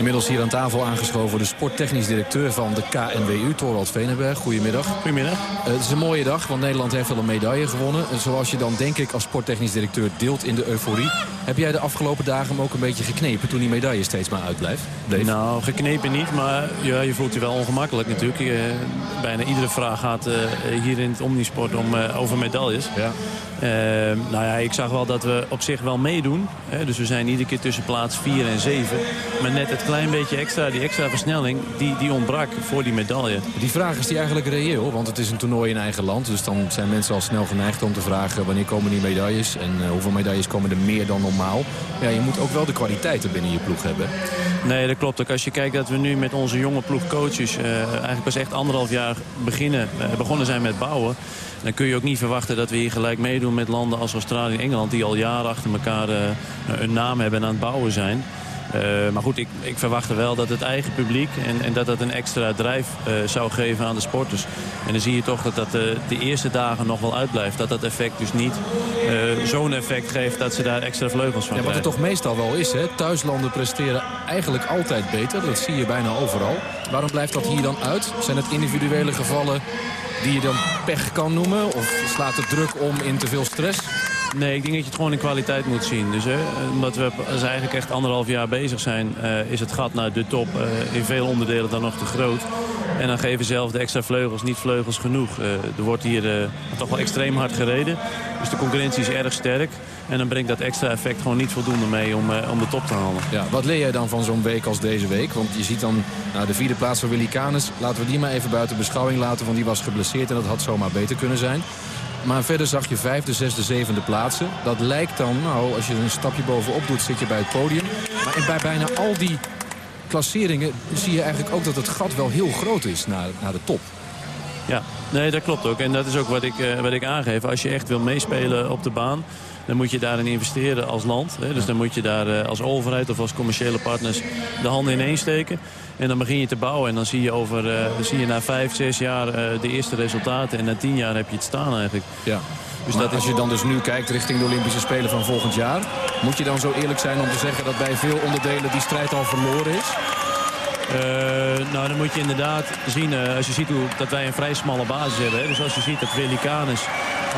Inmiddels hier aan tafel aangeschoven de sporttechnisch directeur van de KNWU, Torwald Venenberg. Goedemiddag. Goedemiddag. Eh, het is een mooie dag, want Nederland heeft wel een medaille gewonnen. En zoals je dan denk ik als sporttechnisch directeur deelt in de euforie... heb jij de afgelopen dagen hem ook een beetje geknepen toen die medaille steeds maar uitbleef? Bleef? Nou, geknepen niet, maar ja, je voelt je wel ongemakkelijk natuurlijk. Bijna iedere vraag gaat eh, hier in het Omnisport om, eh, over medailles. Ja. Eh, nou ja, ik zag wel dat we op zich wel meedoen. Hè, dus we zijn iedere keer tussen plaats 4 en 7. Maar net het klein beetje extra, die extra versnelling, die, die ontbrak voor die medaille. Die vraag is die eigenlijk reëel, want het is een toernooi in eigen land. Dus dan zijn mensen al snel geneigd om te vragen wanneer komen die medailles. En eh, hoeveel medailles komen er meer dan normaal. Ja, je moet ook wel de kwaliteiten binnen je ploeg hebben. Nee, dat klopt. Ook als je kijkt dat we nu met onze jonge ploegcoaches... eh eigenlijk pas echt anderhalf jaar beginnen, eh, begonnen zijn met bouwen... dan kun je ook niet verwachten dat we hier gelijk meedoen met landen als Australië en Engeland... die al jaren achter elkaar eh, een naam hebben en aan het bouwen zijn. Eh, maar goed, ik, ik verwachtte wel dat het eigen publiek... en, en dat dat een extra drijf eh, zou geven aan de sporters. En dan zie je toch dat dat de eerste dagen nog wel uitblijft. Dat dat effect dus niet zo'n effect geeft dat ze daar extra vleugels van Ja, wat het toch meestal wel is, hè? thuislanden presteren eigenlijk altijd beter. Dat zie je bijna overal. Waarom blijft dat hier dan uit? Zijn het individuele gevallen die je dan pech kan noemen? Of slaat de druk om in te veel stress? Nee, ik denk dat je het gewoon in kwaliteit moet zien. Dus hè, omdat we als eigenlijk echt anderhalf jaar bezig zijn... eh, is het gat naar de top eh, in veel onderdelen dan nog te groot. En dan geven zelf de extra vleugels niet vleugels genoeg. Eh, er wordt hier eh, toch wel extreem hard gereden. Dus de concurrentie is erg sterk. En dan brengt dat extra effect gewoon niet voldoende mee om, eh, om de top te halen. Ja, wat leer jij dan van zo'n week als deze week? Want je ziet dan nou, de vierde plaats van Willy Canes. Laten we die maar even buiten beschouwing laten, want die was geblesseerd en dat had zomaar beter kunnen zijn. Maar verder zag je vijfde, zesde, zevende plaatsen. Dat lijkt dan, nou, als je een stapje bovenop doet, zit je bij het podium. Maar bij bijna al die klasseringen zie je eigenlijk ook dat het gat wel heel groot is naar, naar de top. Ja, nee, dat klopt ook. En dat is ook wat ik, eh, wat ik aangeef. Als je echt wil meespelen op de baan... dan moet je daarin investeren als land. Hè. Dus dan moet je daar eh, als overheid of als commerciële partners... de handen ineen steken. En dan begin je te bouwen. En dan zie je, over, eh, dan zie je na vijf, zes jaar de eerste resultaten. En na tien jaar heb je het staan eigenlijk. Ja. Dus maar dat als je dan dus nu kijkt richting de Olympische Spelen van volgend jaar... moet je dan zo eerlijk zijn om te zeggen dat bij veel onderdelen die strijd al verloren is? Eh, nou, dan moet je inderdaad zien, eh, als je ziet hoe, dat wij een vrij smalle basis hebben. Hè. Dus als je ziet dat Willy Canes,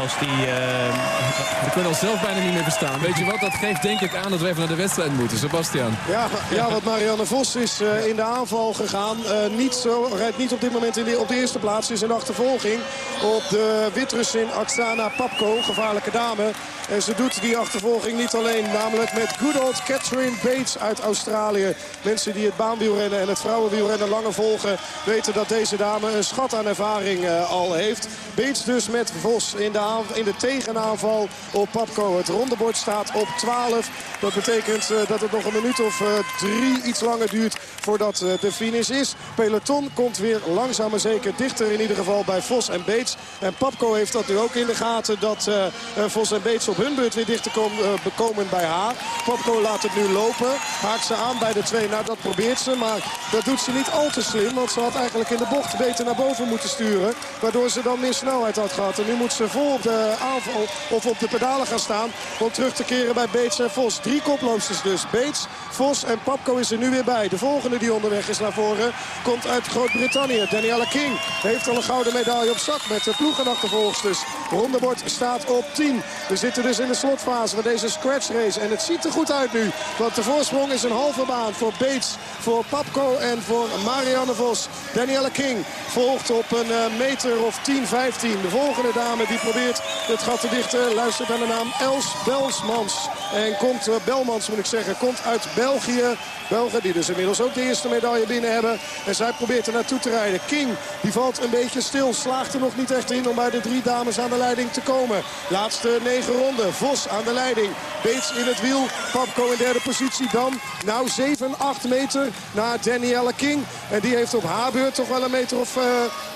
als die... eh, Ik kan al zelf bijna niet meer verstaan. Weet je wat, dat geeft denk ik aan dat we even naar de wedstrijd moeten. Sebastian. Ja, ja want Marianne Vos is eh, in de aanval gegaan. Eh, niet zo, rijdt niet op dit moment in de, op de eerste plaats. Is in achtervolging op de Wit-Russin Oksana Papko. Gevaarlijke dame. En ze doet die achtervolging niet alleen. Namelijk met good old Catherine Bates uit Australië. Mensen die het baanwielrennen en het vrouwenwielrennen langer volgen... weten dat deze dame een schat aan ervaring eh, al heeft. Bates dus met Vos in de in de tegenaanval op Papco. Het rondebord staat op 12. Dat betekent eh, dat het nog een minuut of eh, drie iets langer duurt voordat eh, de finish is. Peloton komt weer langzaam maar zeker dichter in ieder geval bij Vos en Beets. En Papco heeft dat nu ook in de gaten dat eh, eh, Vos en Beets op hun beurt weer dichter kom- bekomen bij haar. Papco laat het nu lopen. Haakt ze aan bij de twee. Nou, dat probeert ze. Maar dat doet ze niet al te slim. Want ze had eigenlijk in de bocht beter naar boven moeten sturen. Waardoor ze dan meer snelheid had gehad. En nu moet ze vol op de aanval of op de pedalen gaan staan. Om terug te keren bij Beets en Vos. Drie koploopsters dus. Beets, Vos en Papco is er nu weer bij. De volgende die onderweg is naar voren komt uit Groot-Brittannië. Daniela King heeft al een gouden medaille op zak met de ploegenachtervolgsters. Rondebord staat op 10. We zitten dus in de slotfase van deze scratch race. En het ziet er goed uit nu. Want de voorsprong is een halve baan voor Beets, voor Papco en voor Marianne Vos. Daniela King volgt op een eh, meter of 10, 15. De volgende dame die probeert het gat te dichten. Luistert naar de naam Els Belsmans. En komt, eh, Belmans moet ik zeggen, komt uit België. Belgen die dus inmiddels ook eerste medaille binnen hebben. En zij probeert er naartoe te rijden. King die valt een beetje stil. Slaagt er nog niet echt in om bij de drie dames aan de leiding te komen. Laatste negen ronden. Vos aan de leiding. Beets in het wiel. Papco in derde positie. Dan nou 7, 8 meter naar Danielle King. En die heeft op haar beurt toch wel een meter of eh,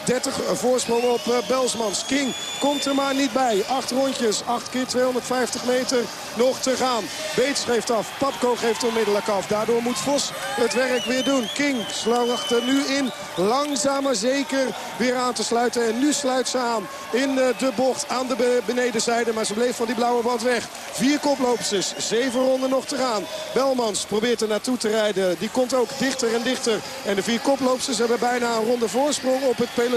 30 voorsprong op eh, Belsmans. King komt er maar niet bij. Acht rondjes. 8 keer 250 meter nog te gaan. Beets geeft af. Papco geeft onmiddellijk af. Daardoor moet Vos het werk weer doen. King slaagt er nu in. Langzaam maar zeker weer aan te sluiten. En nu sluit ze aan in eh, de bocht aan de be- benedenzijde. Maar ze bleef van die blauwe band weg. Vier koploopsters. Zeven ronden nog te gaan. Belmans probeert er naartoe te rijden. Die komt ook dichter en dichter. En de vier koploopsters hebben bijna een ronde voorsprong op het peloton.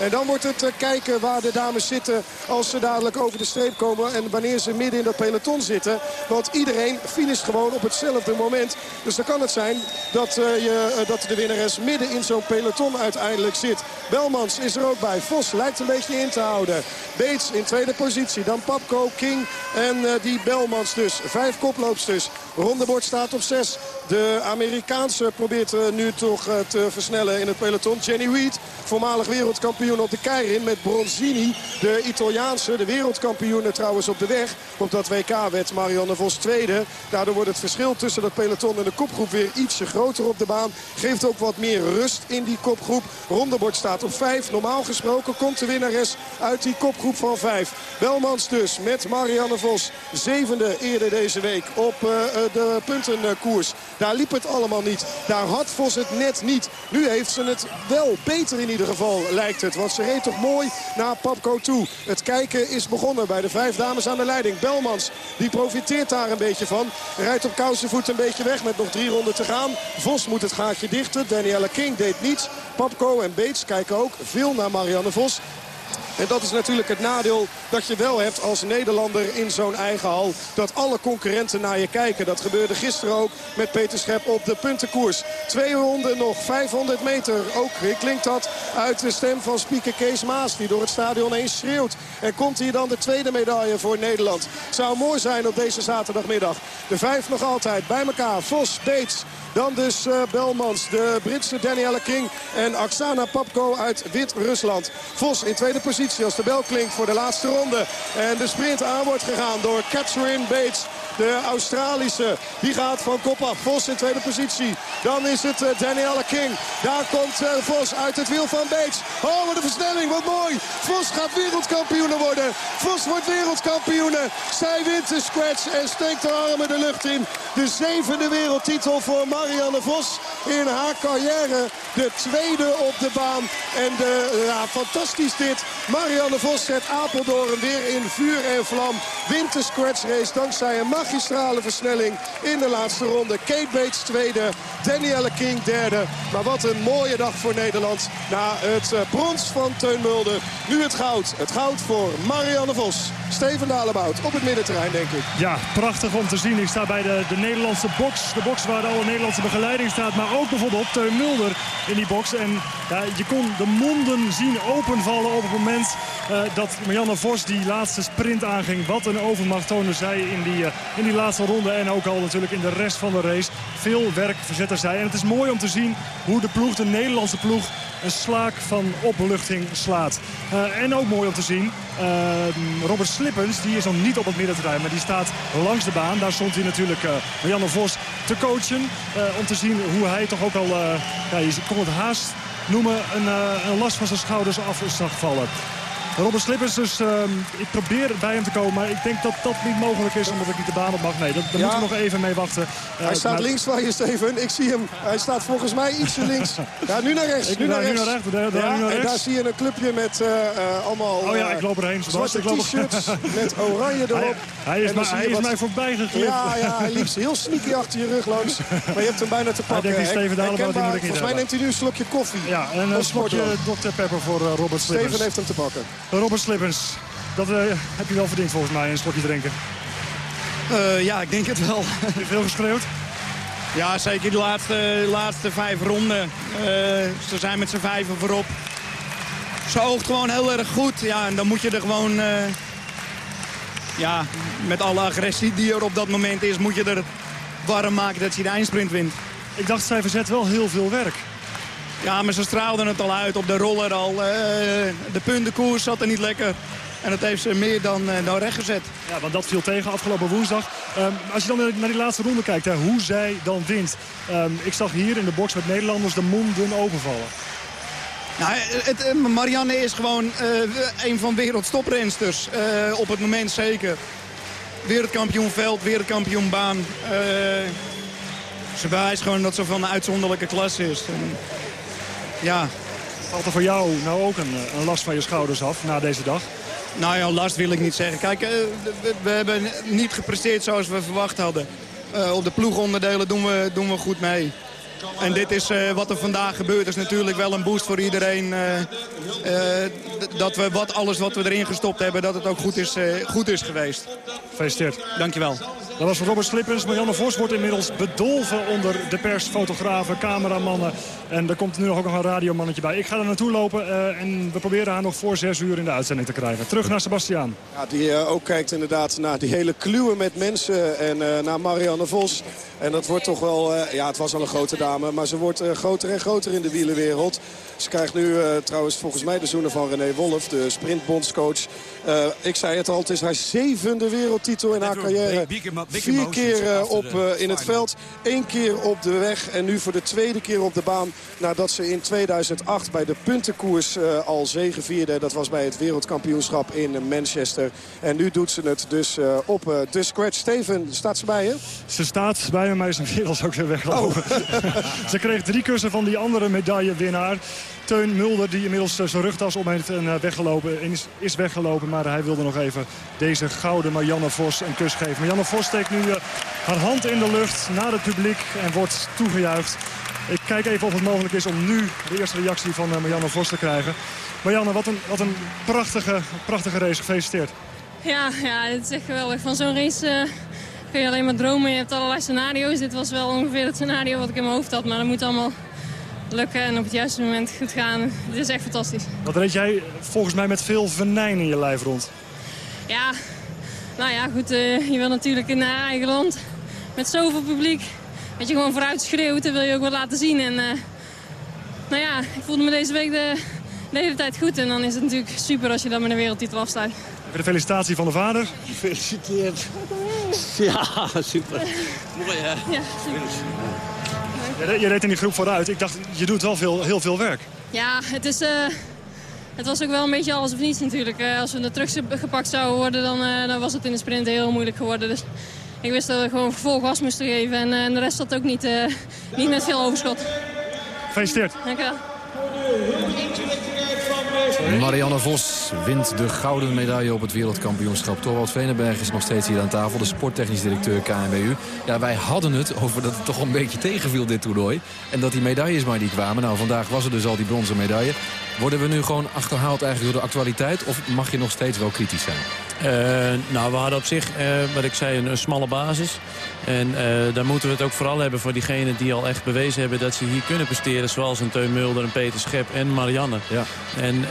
En dan wordt het eh, kijken waar de dames zitten als ze dadelijk over de streep komen. En wanneer ze midden in dat peloton zitten. Want iedereen finisht gewoon op hetzelfde moment. Dus dan kan het zijn dat, eh, je, eh, dat de winnares midden in zo'n peloton uiteindelijk zit. Belmans is er ook bij. Vos lijkt een beetje in te houden. Beets in tweede positie. Dan Papco, King en die Belmans dus. Vijf koploopsters. Rondebord staat op zes. De Amerikaanse probeert nu toch te versnellen in het peloton. Jenny Reed, voormalig wereldkampioen op de Keirin met Bronzini. De Italiaanse, de wereldkampioen trouwens op de weg. Op dat WK werd Marianne Vos tweede. Daardoor wordt het verschil tussen dat peloton en de kopgroep weer ietsje groter op de baan. Geeft ook wat meer rust in die kopgroep. Rondebord staat op vijf. Normaal gesproken komt de winnares uit die kopgroep van vijf. Belmans dus met Marianne Vos. Zevende eerder deze week op eh, eh, de puntenkoers. Daar liep het allemaal niet. Daar had Vos het net niet. Nu heeft ze het wel beter in ieder geval, lijkt het. Want ze reed toch mooi naar Papco toe. Het kijken is begonnen bij de vijf dames aan de leiding. Belmans, die profiteert daar een beetje van. Rijdt op kousenvoet een beetje weg met nog drie ronden te gaan. Vos moet het gaatje dichten. Danielle King deed niets. Papco en Beets kijken ook veel naar Marianne Vos. En dat is natuurlijk het nadeel dat je wel hebt als Nederlander in zo'n eigen hal. Dat alle concurrenten naar je kijken. Dat gebeurde gisteren ook met Peter Schep op de puntenkoers. Twee ronden nog, 500 meter. Ook klinkt dat uit de stem van speaker Kees Maas. Die door het stadion heen schreeuwt. En komt hier dan de tweede medaille voor Nederland. Zou mooi zijn op deze zaterdagmiddag. De vijf nog altijd bij elkaar. Vos, Beets. Dan dus eh, Belmans, de Britse Danielle King en Oksana Papko uit Wit-Rusland. Vos in tweede positie als de bel klinkt voor de laatste ronde. En de sprint aan wordt gegaan door Catherine Bates. De Australische, die gaat van kop af. Vos in tweede positie. Dan is het eh, Danielle King. Daar komt eh, Vos uit het wiel van Bates. Oh, wat een versnelling, wat mooi. Vos gaat wereldkampioen worden. Vos wordt wereldkampioen. Zij wint de scratch en steekt haar armen de lucht in. De zevende wereldtitel voor Marianne Vos in haar carrière. De tweede op de baan. En de, ja, fantastisch dit. Marianne Vos zet Apeldoorn weer in vuur en vlam. Wint de scratch race dankzij een magistrale versnelling in de laatste ronde. Kate Bates tweede, Danielle King derde. Maar wat een mooie dag voor Nederland. Na het eh, brons van Teun Mulder. Nu het goud. Het goud voor Marianne Vos. Steven Dalebout op het middenterrein, denk ik. Ja, prachtig om te zien. Ik sta bij de, de Nederlandse box. De box waar de alle Nederlandse begeleiding staat. Maar ook bijvoorbeeld Teun Mulder in die box. En ja, je kon de monden zien openvallen op het moment eh, dat Marianne Vos die laatste sprint aanging. Wat een overmacht toonde zij in die, eh, in die laatste ronde. En ook al natuurlijk in de rest van de race. Veel werk verzetten zij. En het is mooi om te zien hoe de ploeg, de Nederlandse ploeg, een slaak van opluchting slaat. Eh, en ook mooi om te zien, eh, Robert Slippens, die is nog niet op het middenterrein, maar die staat langs de baan. Daar stond hij natuurlijk eh Marianne Vos te coachen. eh, om te zien hoe hij toch ook al, ja, je kon het haast noemen, een, een last van zijn schouders af zag vallen. Robert Slippers, dus ehm, ik probeer bij hem te komen. Maar ik denk dat dat niet mogelijk is, omdat ik niet de baan op mag. Nee, dat, daar Ja. moeten we nog even mee wachten. Hij Eh, staat maar- links van je, Steven. Ik zie hem. Hij staat volgens mij ietsje links. Ja, nu naar rechts. Ik- nu naar rechts. naar daar- daar- Ja, nu naar en rechts. daar zie je een clubje met eh, eh, allemaal Oh ja, ik loop erheen, zwarte t-shirts met oranje erop. Hij- hij is zie hij is wat- mij voorbij geglipt. Ja, ja, hij liep heel sneaky achter je rug langs. Maar je hebt hem bijna te pakken. die Steven die moet ik niet Volgens mij neemt hij nu een slokje koffie. Ja, en een slokje. Dr. Pepper voor Robert Slippers. Steven heeft hem te pakken. Robert Slippers, dat eh, heb je wel verdiend volgens mij, een slokje drinken. Eh, ja, ik denk het wel. Heb je veel geschreeuwd? Ja, zeker de laatste, laatste vijf ronden. Eh, ze zijn met z'n vijven voorop. Ze oogt gewoon heel erg goed. Ja, en dan moet je er gewoon... ja, met alle agressie die er op dat moment is... moet je er warm maken dat ze de eindsprint wint. Ik dacht, zij verzet wel heel veel werk. Ja, maar ze straalden het al uit op de roller al. Eh, de puntenkoers zat er niet lekker. En dat heeft ze meer dan, eh, dan rechtgezet. Ja, want dat viel tegen afgelopen woensdag. Ehm, als je dan naar- die laatste ronde kijkt, hè, hoe zij dan wint. Ehm, ik zag hier in de box met Nederlanders de monden openvallen. Nou, het, eh, Marianne is gewoon een van wereldstoprensters. op het moment zeker. Wereldkampioen veld, wereldkampioen baan. Ze bewijst gewoon dat ze van een uitzonderlijke klasse is. En, ja. Valt er voor jou nou ook een, een last van je schouders af na deze dag? Nou ja, last wil ik niet zeggen. Kijk, eh, we, we hebben niet gepresteerd zoals we verwacht hadden. Eh, op de ploegonderdelen doen we, doen we goed mee. En dit is eh, wat er vandaag gebeurt. is natuurlijk wel een boost voor iedereen. eh, eh, dat we wat, alles wat we erin gestopt hebben, dat het ook goed is, eh, goed is geweest. Gefeliciteerd. Dankjewel. Dat was Robert Slippers. Marianne Vos wordt inmiddels bedolven onder de pers, fotografen, cameramannen. En er komt nu nog ook nog een radiomannetje bij. Ik ga er naartoe lopen eh, en we proberen haar nog voor zes uur in de uitzending te krijgen. Terug naar Sebastiaan. Ja, die ook kijkt inderdaad naar die hele kluwen met mensen en eh, naar Marianne Vos. En dat wordt toch wel, eh, ja het was al een grote dame, maar ze wordt eh, groter en groter in de wielenwereld. Ze krijgt nu eh, trouwens volgens mij de zoenen van René Wolf, de sprintbondscoach. Eh, ik zei het al, het is haar zevende wereldtitel in haar carrière. Vier keer eh, op eh, in het veld, één keer op de weg en nu voor de tweede keer op de baan. Nadat ze in 2008 bij de puntenkoers eh, al zegevierde. Dat was bij het wereldkampioenschap in Manchester. En nu doet ze het dus eh, op eh, de scratch. Steven, staat ze bij je? Ze staat bij me, maar is inmiddels ook weer weggelopen. Oh. ze kreeg drie kussen van die andere medaillewinnaar. Teun Mulder, die inmiddels eh, zijn rugtas om heeft en eh, weggelopen, is, is weggelopen. Maar hij wilde nog even deze gouden Marianne Vos een kus geven. Marianne Vos steekt nu eh, haar hand in de lucht naar het publiek en wordt toegejuicht. Ik kijk even of het mogelijk is om nu de eerste reactie van Marianne Vos te krijgen. Marianne, wat een, wat een prachtige, prachtige race. Gefeliciteerd. Ja, ja, het is echt geweldig. Van zo'n race kun je alleen maar dromen. Je hebt allerlei scenario's. Dit was wel ongeveer het scenario wat ik in mijn hoofd had. Maar dat moet allemaal lukken en op het juiste moment goed gaan. Het is echt fantastisch. Wat reed jij volgens mij met veel venijn in je lijf rond? Ja, nou ja, goed. eh, je wil natuurlijk in haar eigen land met zoveel publiek. Dat je gewoon vooruit schreeuwt, dat wil je ook wel laten zien. En eh, nou ja, ik voelde me deze week de, de hele tijd goed. En dan is het natuurlijk super als je dan met een wereldtitel afstaat. Even de felicitatie van de vader. Gefeliciteerd. Ja, super. Mooi hè? Ja, super. Je reed, in die groep vooruit. Ik dacht, je doet wel veel, heel veel werk. Ja, het, is, eh, het was ook wel een beetje alles of niets natuurlijk. Als we er teruggepakt zouden worden, dan, eh, dan was het in de sprint heel moeilijk geworden. Dus ik wist dat we gewoon vol gas moesten geven. En, eh, en de rest zat ook niet, niet met veel overschot. Gefeliciteerd. Dank je wel. Marianne Vos wint de gouden medaille op het wereldkampioenschap. Torwald Veneberg is nog steeds hier aan tafel, de sporttechnisch directeur KNWU. Ja, wij hadden het over dat het toch een beetje tegenviel dit toernooi. En dat die medailles maar niet kwamen. Nou, vandaag was er dus al die bronzen medaille. Worden we nu gewoon achterhaald eigenlijk door de actualiteit? Of mag je nog steeds wel kritisch zijn? Eh, nou, we hadden op zich, eh, wat ik zei, een, een smalle basis. En eh, daar moeten we het ook vooral hebben voor diegenen die al echt bewezen hebben dat ze hier kunnen presteren. Zoals een Teun Mulder, een Peter Schep en Marianne. Ja. En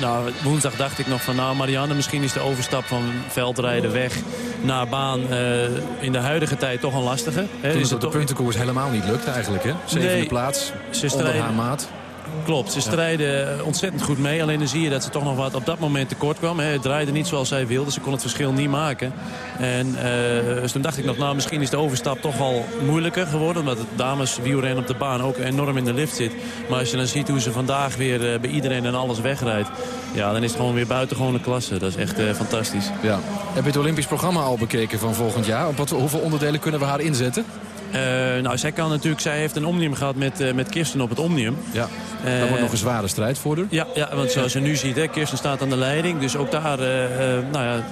nou, woensdag dacht ik nog van nou Marianne, misschien is de overstap van veldrijden weg naar baan in de huidige tijd toch een lastige. Hè, Toen is het op de puntenkoers helemaal niet lukt eigenlijk, hè? Zevende Nee, plaats, onder haar maat. Klopt, ze strijden ontzettend goed mee. Alleen dan zie je dat ze toch nog wat op dat moment tekort kwam. Het draaide niet zoals zij wilde. Ze kon het verschil niet maken. En dus toen dacht ik nog, nou misschien is de overstap toch wel moeilijker geworden. Omdat het dames wielrennen op de baan ook enorm in de lift zit. Maar als je dan ziet hoe ze vandaag weer eh, bij iedereen en alles wegrijdt. Ja, dan is het gewoon weer buitengewone klasse. Dat is echt eh, fantastisch. Ja. Heb je het Olympisch programma al bekeken van volgend jaar? Op wat, hoeveel onderdelen kunnen we haar inzetten? Eh, nou, zij kan natuurlijk, zij heeft een omnium gehad met, eh, met Kirsten op het omnium. Ja. Eh, Daar wordt nog een zware strijd voor haar. Ja, ja want zoals je nu ziet, hè, Kirsten staat aan de leiding. Dus ook daar eh, eh, nou ja,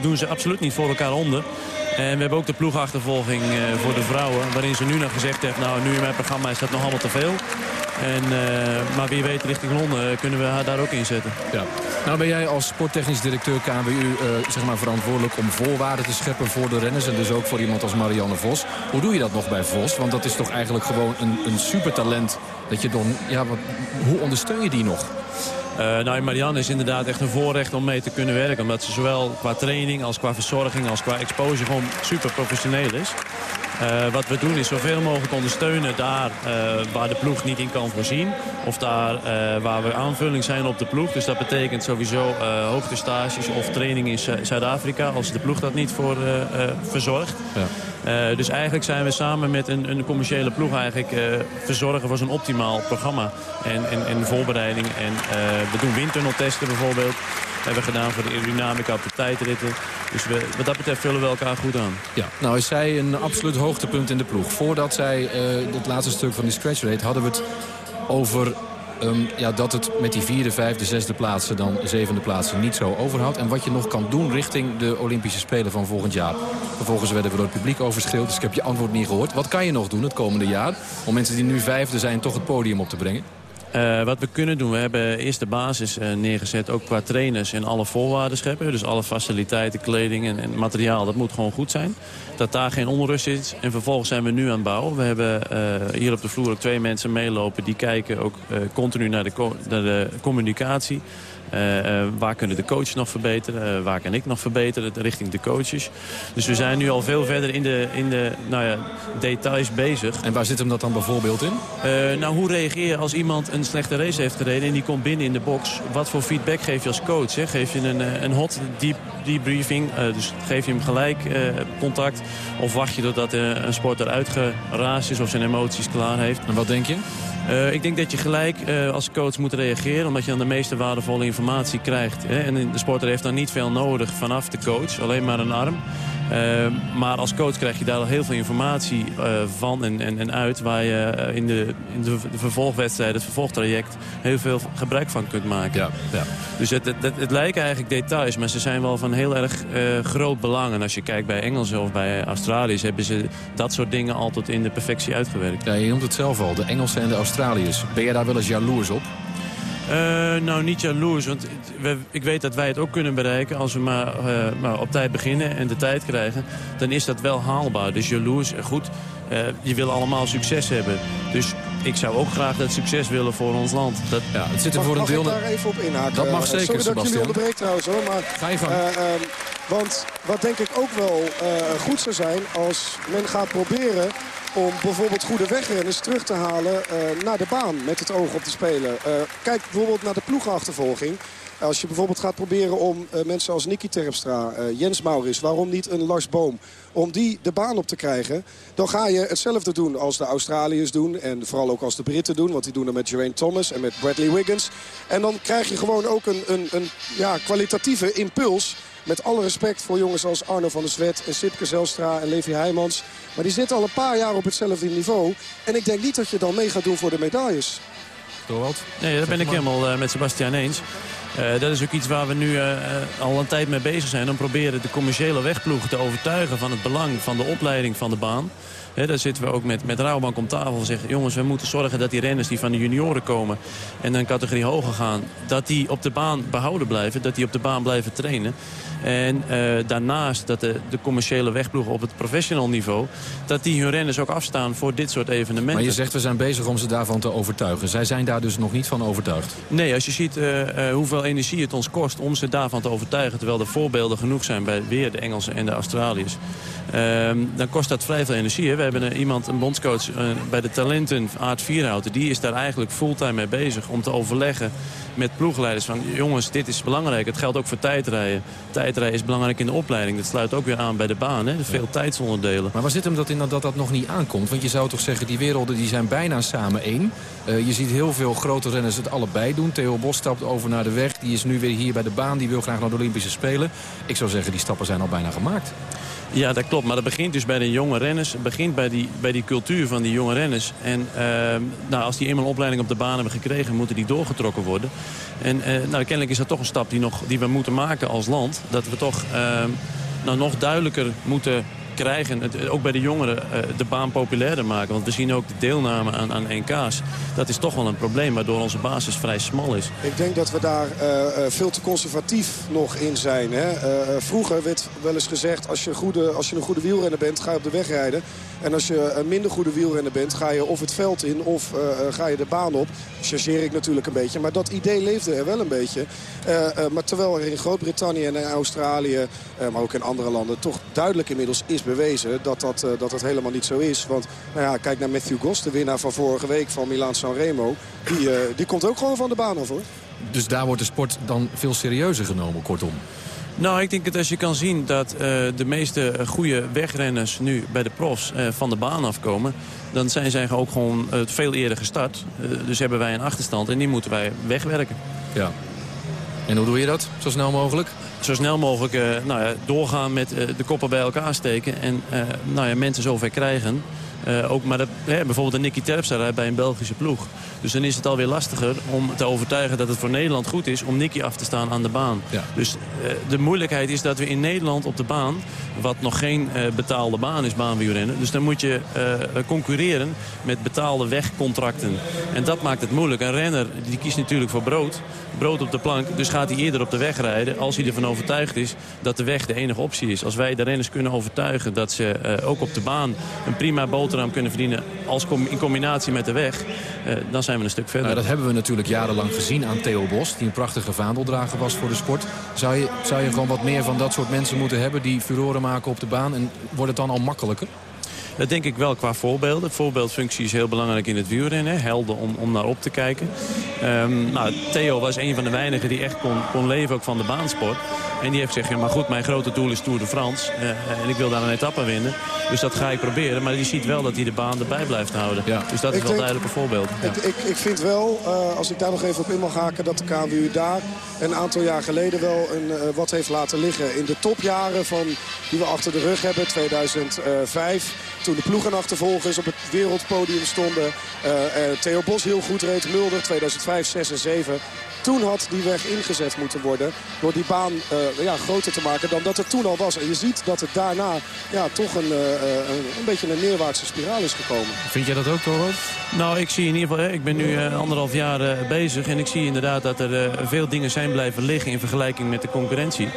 doen ze absoluut niet voor elkaar onder. En we hebben ook de ploegachtervolging eh, voor de vrouwen. Waarin ze nu nog gezegd heeft, nou nu in mijn programma is dat nog allemaal te veel. En, eh, maar wie weet richting Londen kunnen we haar daar ook inzetten. Ja. Nou ben jij als sporttechnisch directeur KNWU eh, zeg maar verantwoordelijk om voorwaarden te scheppen voor de renners. En dus ook voor iemand als Marianne Vos. Hoe doe je dat nog bij Vos? Want dat is toch eigenlijk gewoon een, een supertalent. Dat je dan, ja, wat, hoe ondersteun je die nog? Eh, nou, Marianne is inderdaad echt een voorrecht om mee te kunnen werken. Omdat ze zowel qua training als qua verzorging als qua exposure gewoon super professioneel is. Eh, wat we doen is zoveel mogelijk ondersteunen daar eh, waar de ploeg niet in kan voorzien. Of daar eh, waar we aanvulling zijn op de ploeg. Dus dat betekent sowieso hoogtestages of training in Zu- Zuid-Afrika als de ploeg dat niet voor verzorgt. Eh, dus eigenlijk zijn we samen met een, een commerciele ploeg eigenlijk verzorgen voor zo'n optimaal programma. En, en, en voorbereiding. En we doen windtunneltesten bijvoorbeeld. Hebben gedaan voor de aerodynamica op de tijdritten. Dus we, wat dat betreft vullen we elkaar goed aan. Ja, nou is zij een absoluut hoogtepunt in de ploeg. Voordat zij eh, het laatste stuk van die scratch rate hadden we het over... ehm, ja, dat het met die vierde, vijfde, zesde plaatsen, dan zevende plaatsen niet zo overhoudt. En wat je nog kan doen richting de Olympische Spelen van volgend jaar. Vervolgens werden we door het publiek overschreeuwd, dus ik heb je antwoord niet gehoord. Wat kan je nog doen het komende jaar om mensen die nu vijfde zijn toch het podium op te brengen? Eh, wat we kunnen doen, we hebben eerst de basis eh, neergezet, ook qua trainers en alle voorwaarden scheppen. Dus alle faciliteiten, kleding en, en materiaal, dat moet gewoon goed zijn. Dat daar geen onrust is. En vervolgens zijn we nu aan het bouwen. We hebben eh, hier op de vloer ook twee mensen meelopen die kijken ook continu naar de, naar de communicatie. Eh, eh, waar kunnen de coaches nog verbeteren? Eh, waar kan ik nog verbeteren richting de coaches? Dus we zijn nu al veel verder in de, in de nou ja, details bezig. En waar zit hem dat dan bijvoorbeeld in? Nou, hoe reageer je als iemand een slechte race heeft gereden... en die komt binnen in de box? Wat voor feedback geef je als coach? Hè? Geef je een, een hot deep, debriefing? Dus geef je hem gelijk contact? Of wacht je totdat een sporter uitgeraasd is of zijn emoties klaar heeft? En wat denk je? Eh, ik denk dat je gelijk eh, als coach moet reageren... omdat je dan de meeste waardevolle informatie krijgt. Hè? En de sporter heeft dan niet veel nodig vanaf de coach. Alleen maar een arm. Eh, maar als coach krijg je daar al heel veel informatie eh, van en, en, en uit... waar je eh, in, de, in de, vervolgwedstrijd, het vervolgtraject... heel veel gebruik van kunt maken. Ja, ja. Dus het, het, het, het lijken eigenlijk details, maar ze zijn wel van heel erg eh, groot belang. En als je kijkt bij Engelsen of bij Australiërs... hebben ze dat soort dingen altijd in de perfectie uitgewerkt. Ja, je noemt het zelf al, de Engelsen en de Australiërs. Ben je daar wel eens jaloers op? Eh, nou, niet jaloers, want we- ik weet dat wij het ook kunnen bereiken... als we maar, eh, maar op tijd beginnen en de tijd krijgen. Dan is dat wel haalbaar. Dus jaloers, eh, goed, eh, je wil allemaal succes hebben. Dus ik zou ook graag dat succes willen voor ons land. Dat, ja, het zit Mag, mag ik daar even op inhaken? Dat mag zeker, Sorry dat ik jullie Sebastian. onderbreek trouwens hoor. Maar, Ga je gang. eh, ehm, want wat denk ik ook wel eh, goed zou zijn als men gaat proberen om bijvoorbeeld goede wegrenners terug te halen eh, naar de baan met het oog op de speler. Eh, kijk bijvoorbeeld naar de ploegenachtervolging. Als je bijvoorbeeld gaat proberen om eh, mensen als Nicky Terpstra, Jens Maurits, waarom niet een Lars Boom, om die de baan op te krijgen, dan ga je hetzelfde doen als de Australiërs doen en vooral ook als de Britten doen, want die doen er met Geraint Thomas en met Bradley Wiggins. En dan krijg je gewoon ook een, een, een ja, kwalitatieve impuls. Met alle respect voor jongens als Arno van der Zwet en Sipke Zelstra en Levi Heijmans. Maar die zitten al een paar jaar op hetzelfde niveau. En ik denk niet dat je dan mee gaat doen voor de medailles. Dorwald? Nee, daar ben ik helemaal eh, met Sebastian eens. Eh, dat is ook iets waar we nu eh, al een tijd mee bezig zijn. Om proberen de commerciële wegploegen te overtuigen van het belang van de opleiding van de baan. Daar zitten we ook met, met Rabobank om tafel en zeggen... jongens, we moeten zorgen dat die renners die van de junioren komen... en een categorie hoger gaan, dat die op de baan behouden blijven. Dat die op de baan blijven trainen. En eh, daarnaast dat de, de commerciële wegploegen op het professional niveau... dat die hun renners ook afstaan voor dit soort evenementen. Maar je zegt we zijn bezig om ze daarvan te overtuigen. Zij zijn daar dus nog niet van overtuigd. Nee, als je ziet eh, eh, hoeveel energie het ons kost om ze daarvan te overtuigen... terwijl er voorbeelden genoeg zijn bij weer de Engelsen en de Australiërs... ehm, dan kost dat vrij veel energie. Hè. We hebben eh, iemand, een bondscoach eh, bij de talenten, Aard Vierhouten... die is daar eigenlijk fulltime mee bezig om te overleggen met ploegleiders... van jongens, dit is belangrijk. Het geldt ook voor tijdrijden. Tijdrijden is belangrijk in de opleiding. Dat sluit ook weer aan bij de baan. Hè. Veel tijdsonderdelen. Maar waar zit hem dat in dat dat dat nog niet aankomt? Want je zou toch zeggen, die werelden die zijn bijna samen één. Eh, je ziet heel veel grote renners het allebei doen. Theo Bos stapt over naar de weg. Die is nu weer hier bij de baan. Die wil graag naar de Olympische Spelen. Ik zou zeggen, die stappen zijn al bijna gemaakt. Ja, dat klopt. Maar dat begint dus bij de jonge renners. Het begint bij die, bij die cultuur van die jonge renners. En ehm, nou, als die eenmaal een opleiding op de baan hebben gekregen... moeten die doorgetrokken worden. En eh, nou, kennelijk is dat toch een stap die, nog, die we moeten maken als land. Dat we toch ehm, nou, nog duidelijker moeten krijgen, het, ook bij de jongeren, eh, de baan populairder maken. Want we zien ook de deelname aan, aan NK's. Dat is toch wel een probleem, waardoor onze basis vrij smal is. Ik denk dat we daar eh, eh, veel te conservatief nog in zijn. Hè? Eh, eh, vroeger werd wel eens gezegd, als je, goede, als je een goede wielrenner bent, ga je op de weg rijden. En als je een minder goede wielrenner bent, ga je of het veld in of eh, eh, ga je de baan op. Chargeer ik natuurlijk een beetje. Maar dat idee leefde er wel een beetje. Eh, eh, maar terwijl er in Groot-Brittannië en Australië, eh, maar ook in andere landen... toch duidelijk inmiddels is bewezen dat dat, eh, dat dat helemaal niet zo is. Want nou ja, kijk naar Matthew Goss, de winnaar van vorige week van Milaan Sanremo. Die, eh, die komt ook gewoon van de baan af hoor. Dus daar wordt de sport dan veel serieuzer genomen, kortom. Nou, ik denk dat als je kan zien dat eh, de meeste goede wegrenners nu bij de profs eh, van de baan afkomen... dan zijn zij ook gewoon veel eerder gestart. Dus hebben wij een achterstand en die moeten wij wegwerken. Ja. En hoe doe je dat? Zo snel mogelijk? Zo snel mogelijk eh, nou ja, doorgaan met eh, de koppen bij elkaar steken en eh, nou ja, mensen zover krijgen. Eh, ook, maar dat, hè, bijvoorbeeld een Nicky Terpstra rijdt bij een Belgische ploeg. Dus dan is het alweer lastiger om te overtuigen dat het voor Nederland goed is om Nicky af te staan aan de baan. Ja. Dus eh, de moeilijkheid is dat we in Nederland op de baan, wat nog geen eh, betaalde baan is, baanwielrennen. Dus dan moet je concurreren met betaalde wegcontracten. En dat maakt het moeilijk. Een renner die kiest natuurlijk voor brood, brood op de plank. Dus gaat hij eerder op de weg rijden als hij ervan overtuigd is dat de weg de enige optie is. Als wij de renners kunnen overtuigen dat ze ook op de baan een prima boterham kunnen verdienen als in combinatie met de weg, eh, dan zijn we een stuk verder. Nou, dat hebben we natuurlijk jarenlang gezien aan Theo Bos... die een prachtige vaandeldrager was voor de sport. Zou je, zou je gewoon wat meer van dat soort mensen moeten hebben... die furoren maken op de baan en wordt het dan al makkelijker? Dat denk ik wel qua voorbeelden. Voorbeeldfunctie is heel belangrijk in het wielrennen. hè. Helden om, om naar op te kijken. Ehm, nou, Theo was een van de weinigen die echt kon, kon leven ook van de baansport. En die heeft gezegd, ja, maar goed, mijn grote doel is Tour de France. eh, en ik wil daar een etappe winnen. Dus dat ga ik proberen. Maar je ziet wel dat hij de baan erbij blijft houden. Dus dat is Ik wel denk- duidelijk een voorbeeld. Ja. Ik, ik, ik vind wel, eh, als ik daar nog even op in mag haken... dat de KWU daar een aantal jaar geleden wel een, eh, wat heeft laten liggen. In de topjaren van, die we achter de rug hebben, 2005... toen de ploegenachtervolgers op het wereldpodium stonden. eh, eh, Theo Bos heel goed reed, Mulder 2005, 6 en 7... Toen had die weg ingezet moeten worden door die baan eh, ja, groter te maken dan dat het toen al was. En je ziet dat het daarna ja, toch een, eh, eh, een, een beetje een neerwaartse spiraal is gekomen. Vind jij dat ook, Torwald? Nou, ik zie in ieder geval, hè, ik ben nu anderhalf jaar bezig en ik zie inderdaad dat er veel dingen zijn blijven liggen in vergelijking met de concurrentie.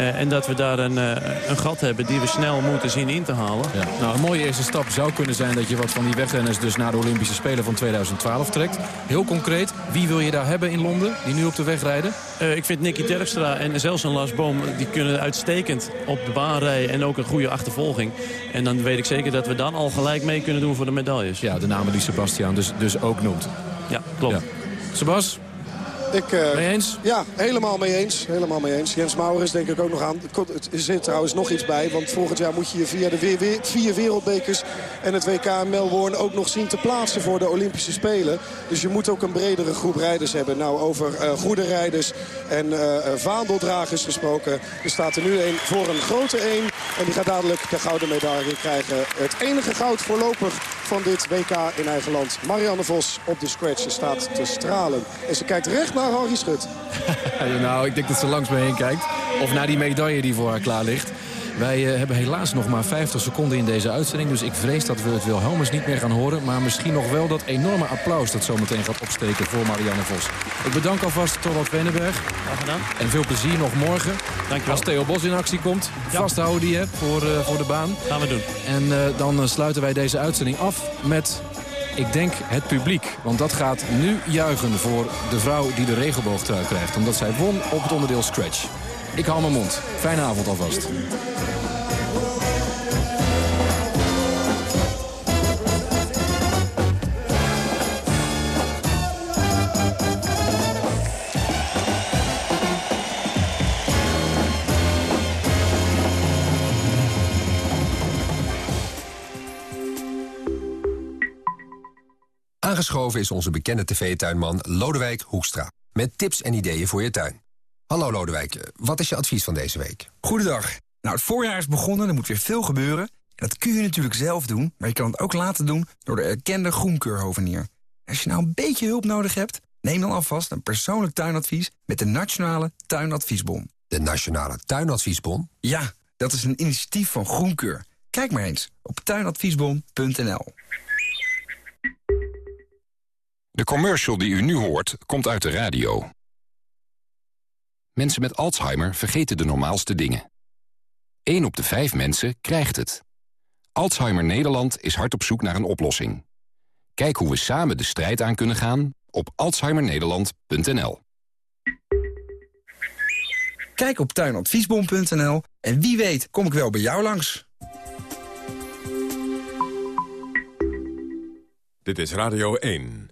Eh, en dat we daar een, eh, een gat hebben die we snel moeten zien in te halen. Ja. Nou, een mooie eerste stap zou kunnen zijn dat je wat van die wegrenners dus naar de Olympische Spelen van 2012 trekt. Heel concreet, wie wil je daar hebben in Londen die nu op de weg rijden? Eh, ik vind Nicky Terpstra en zelfs een Lars Boom... die kunnen uitstekend op de baan rijden en ook een goede achtervolging. En dan weet ik zeker dat we dan al gelijk mee kunnen doen voor de medailles. Ja, de namen die Sebastian dus, dus ook noemt. Ja, klopt. Ja. Sebas, Ik, eh, mee eens? Ja, helemaal mee eens. Helemaal mee eens. Jens Maurer is denk ik ook nog aan. Er zit trouwens nog iets bij. Want volgend jaar moet je je via de weer- weer- vier wereldbekers en het WK in Melbourne ook nog zien te plaatsen voor de Olympische Spelen. Dus je moet ook een bredere groep rijders hebben. Nou, over eh, goede rijders en eh, vaandeldragers gesproken. Er staat er nu een voor een grote één. En die gaat dadelijk de gouden medaille krijgen. Het enige goud voorlopig van dit WK in eigen land. Marianne Vos op de scratch. Ze staat te stralen. En ze kijkt recht naar Harry Schut. nou, ik denk dat ze langs me heen kijkt. Of naar die medaille die voor haar klaar ligt. Wij eh, hebben helaas nog maar 50 seconden in deze uitzending. Dus ik vrees dat we het Wilhelmus niet meer gaan horen. Maar misschien nog wel dat enorme applaus dat zometeen gaat opsteken voor Marianne Vos. Ik bedank alvast Torwald Wenenberg. Gedaan. En veel plezier nog morgen. Dankjewel. Als Theo Bos in actie komt, vasthouden die hè, voor, eh, voor de baan. Gaan we doen. En eh, dan sluiten wij deze uitzending af met Ik denk het publiek, want dat gaat nu juichen voor de vrouw die de regenboogtrui krijgt. Omdat zij won op het onderdeel Scratch. Ik hou mijn mond. Fijne avond alvast. Aangeschoven is onze bekende tv-tuinman Lodewijk Hoekstra. Met tips en ideeën voor je tuin. Hallo Lodewijk, wat is je advies van deze week? Goedendag. Nou, het voorjaar is begonnen, er moet weer veel gebeuren. En dat kun je natuurlijk zelf doen, maar je kan het ook laten doen door de erkende groenkeurhovenier. Als je nou een beetje hulp nodig hebt, neem dan alvast een persoonlijk tuinadvies met de Nationale Tuinadviesbon. De Nationale Tuinadviesbon? Ja, dat is een initiatief van Groenkeur. Kijk maar eens op tuinadviesbon.nl. De commercial die u nu hoort, komt uit de radio. Mensen met Alzheimer vergeten de normaalste dingen. 1 op de 5 mensen krijgt het. Alzheimer Nederland is hard op zoek naar een oplossing. Kijk hoe we samen de strijd aan kunnen gaan op alzheimernederland.nl. Kijk op tuinadviesbon.nl en wie weet kom ik wel bij jou langs. Dit is Radio 1.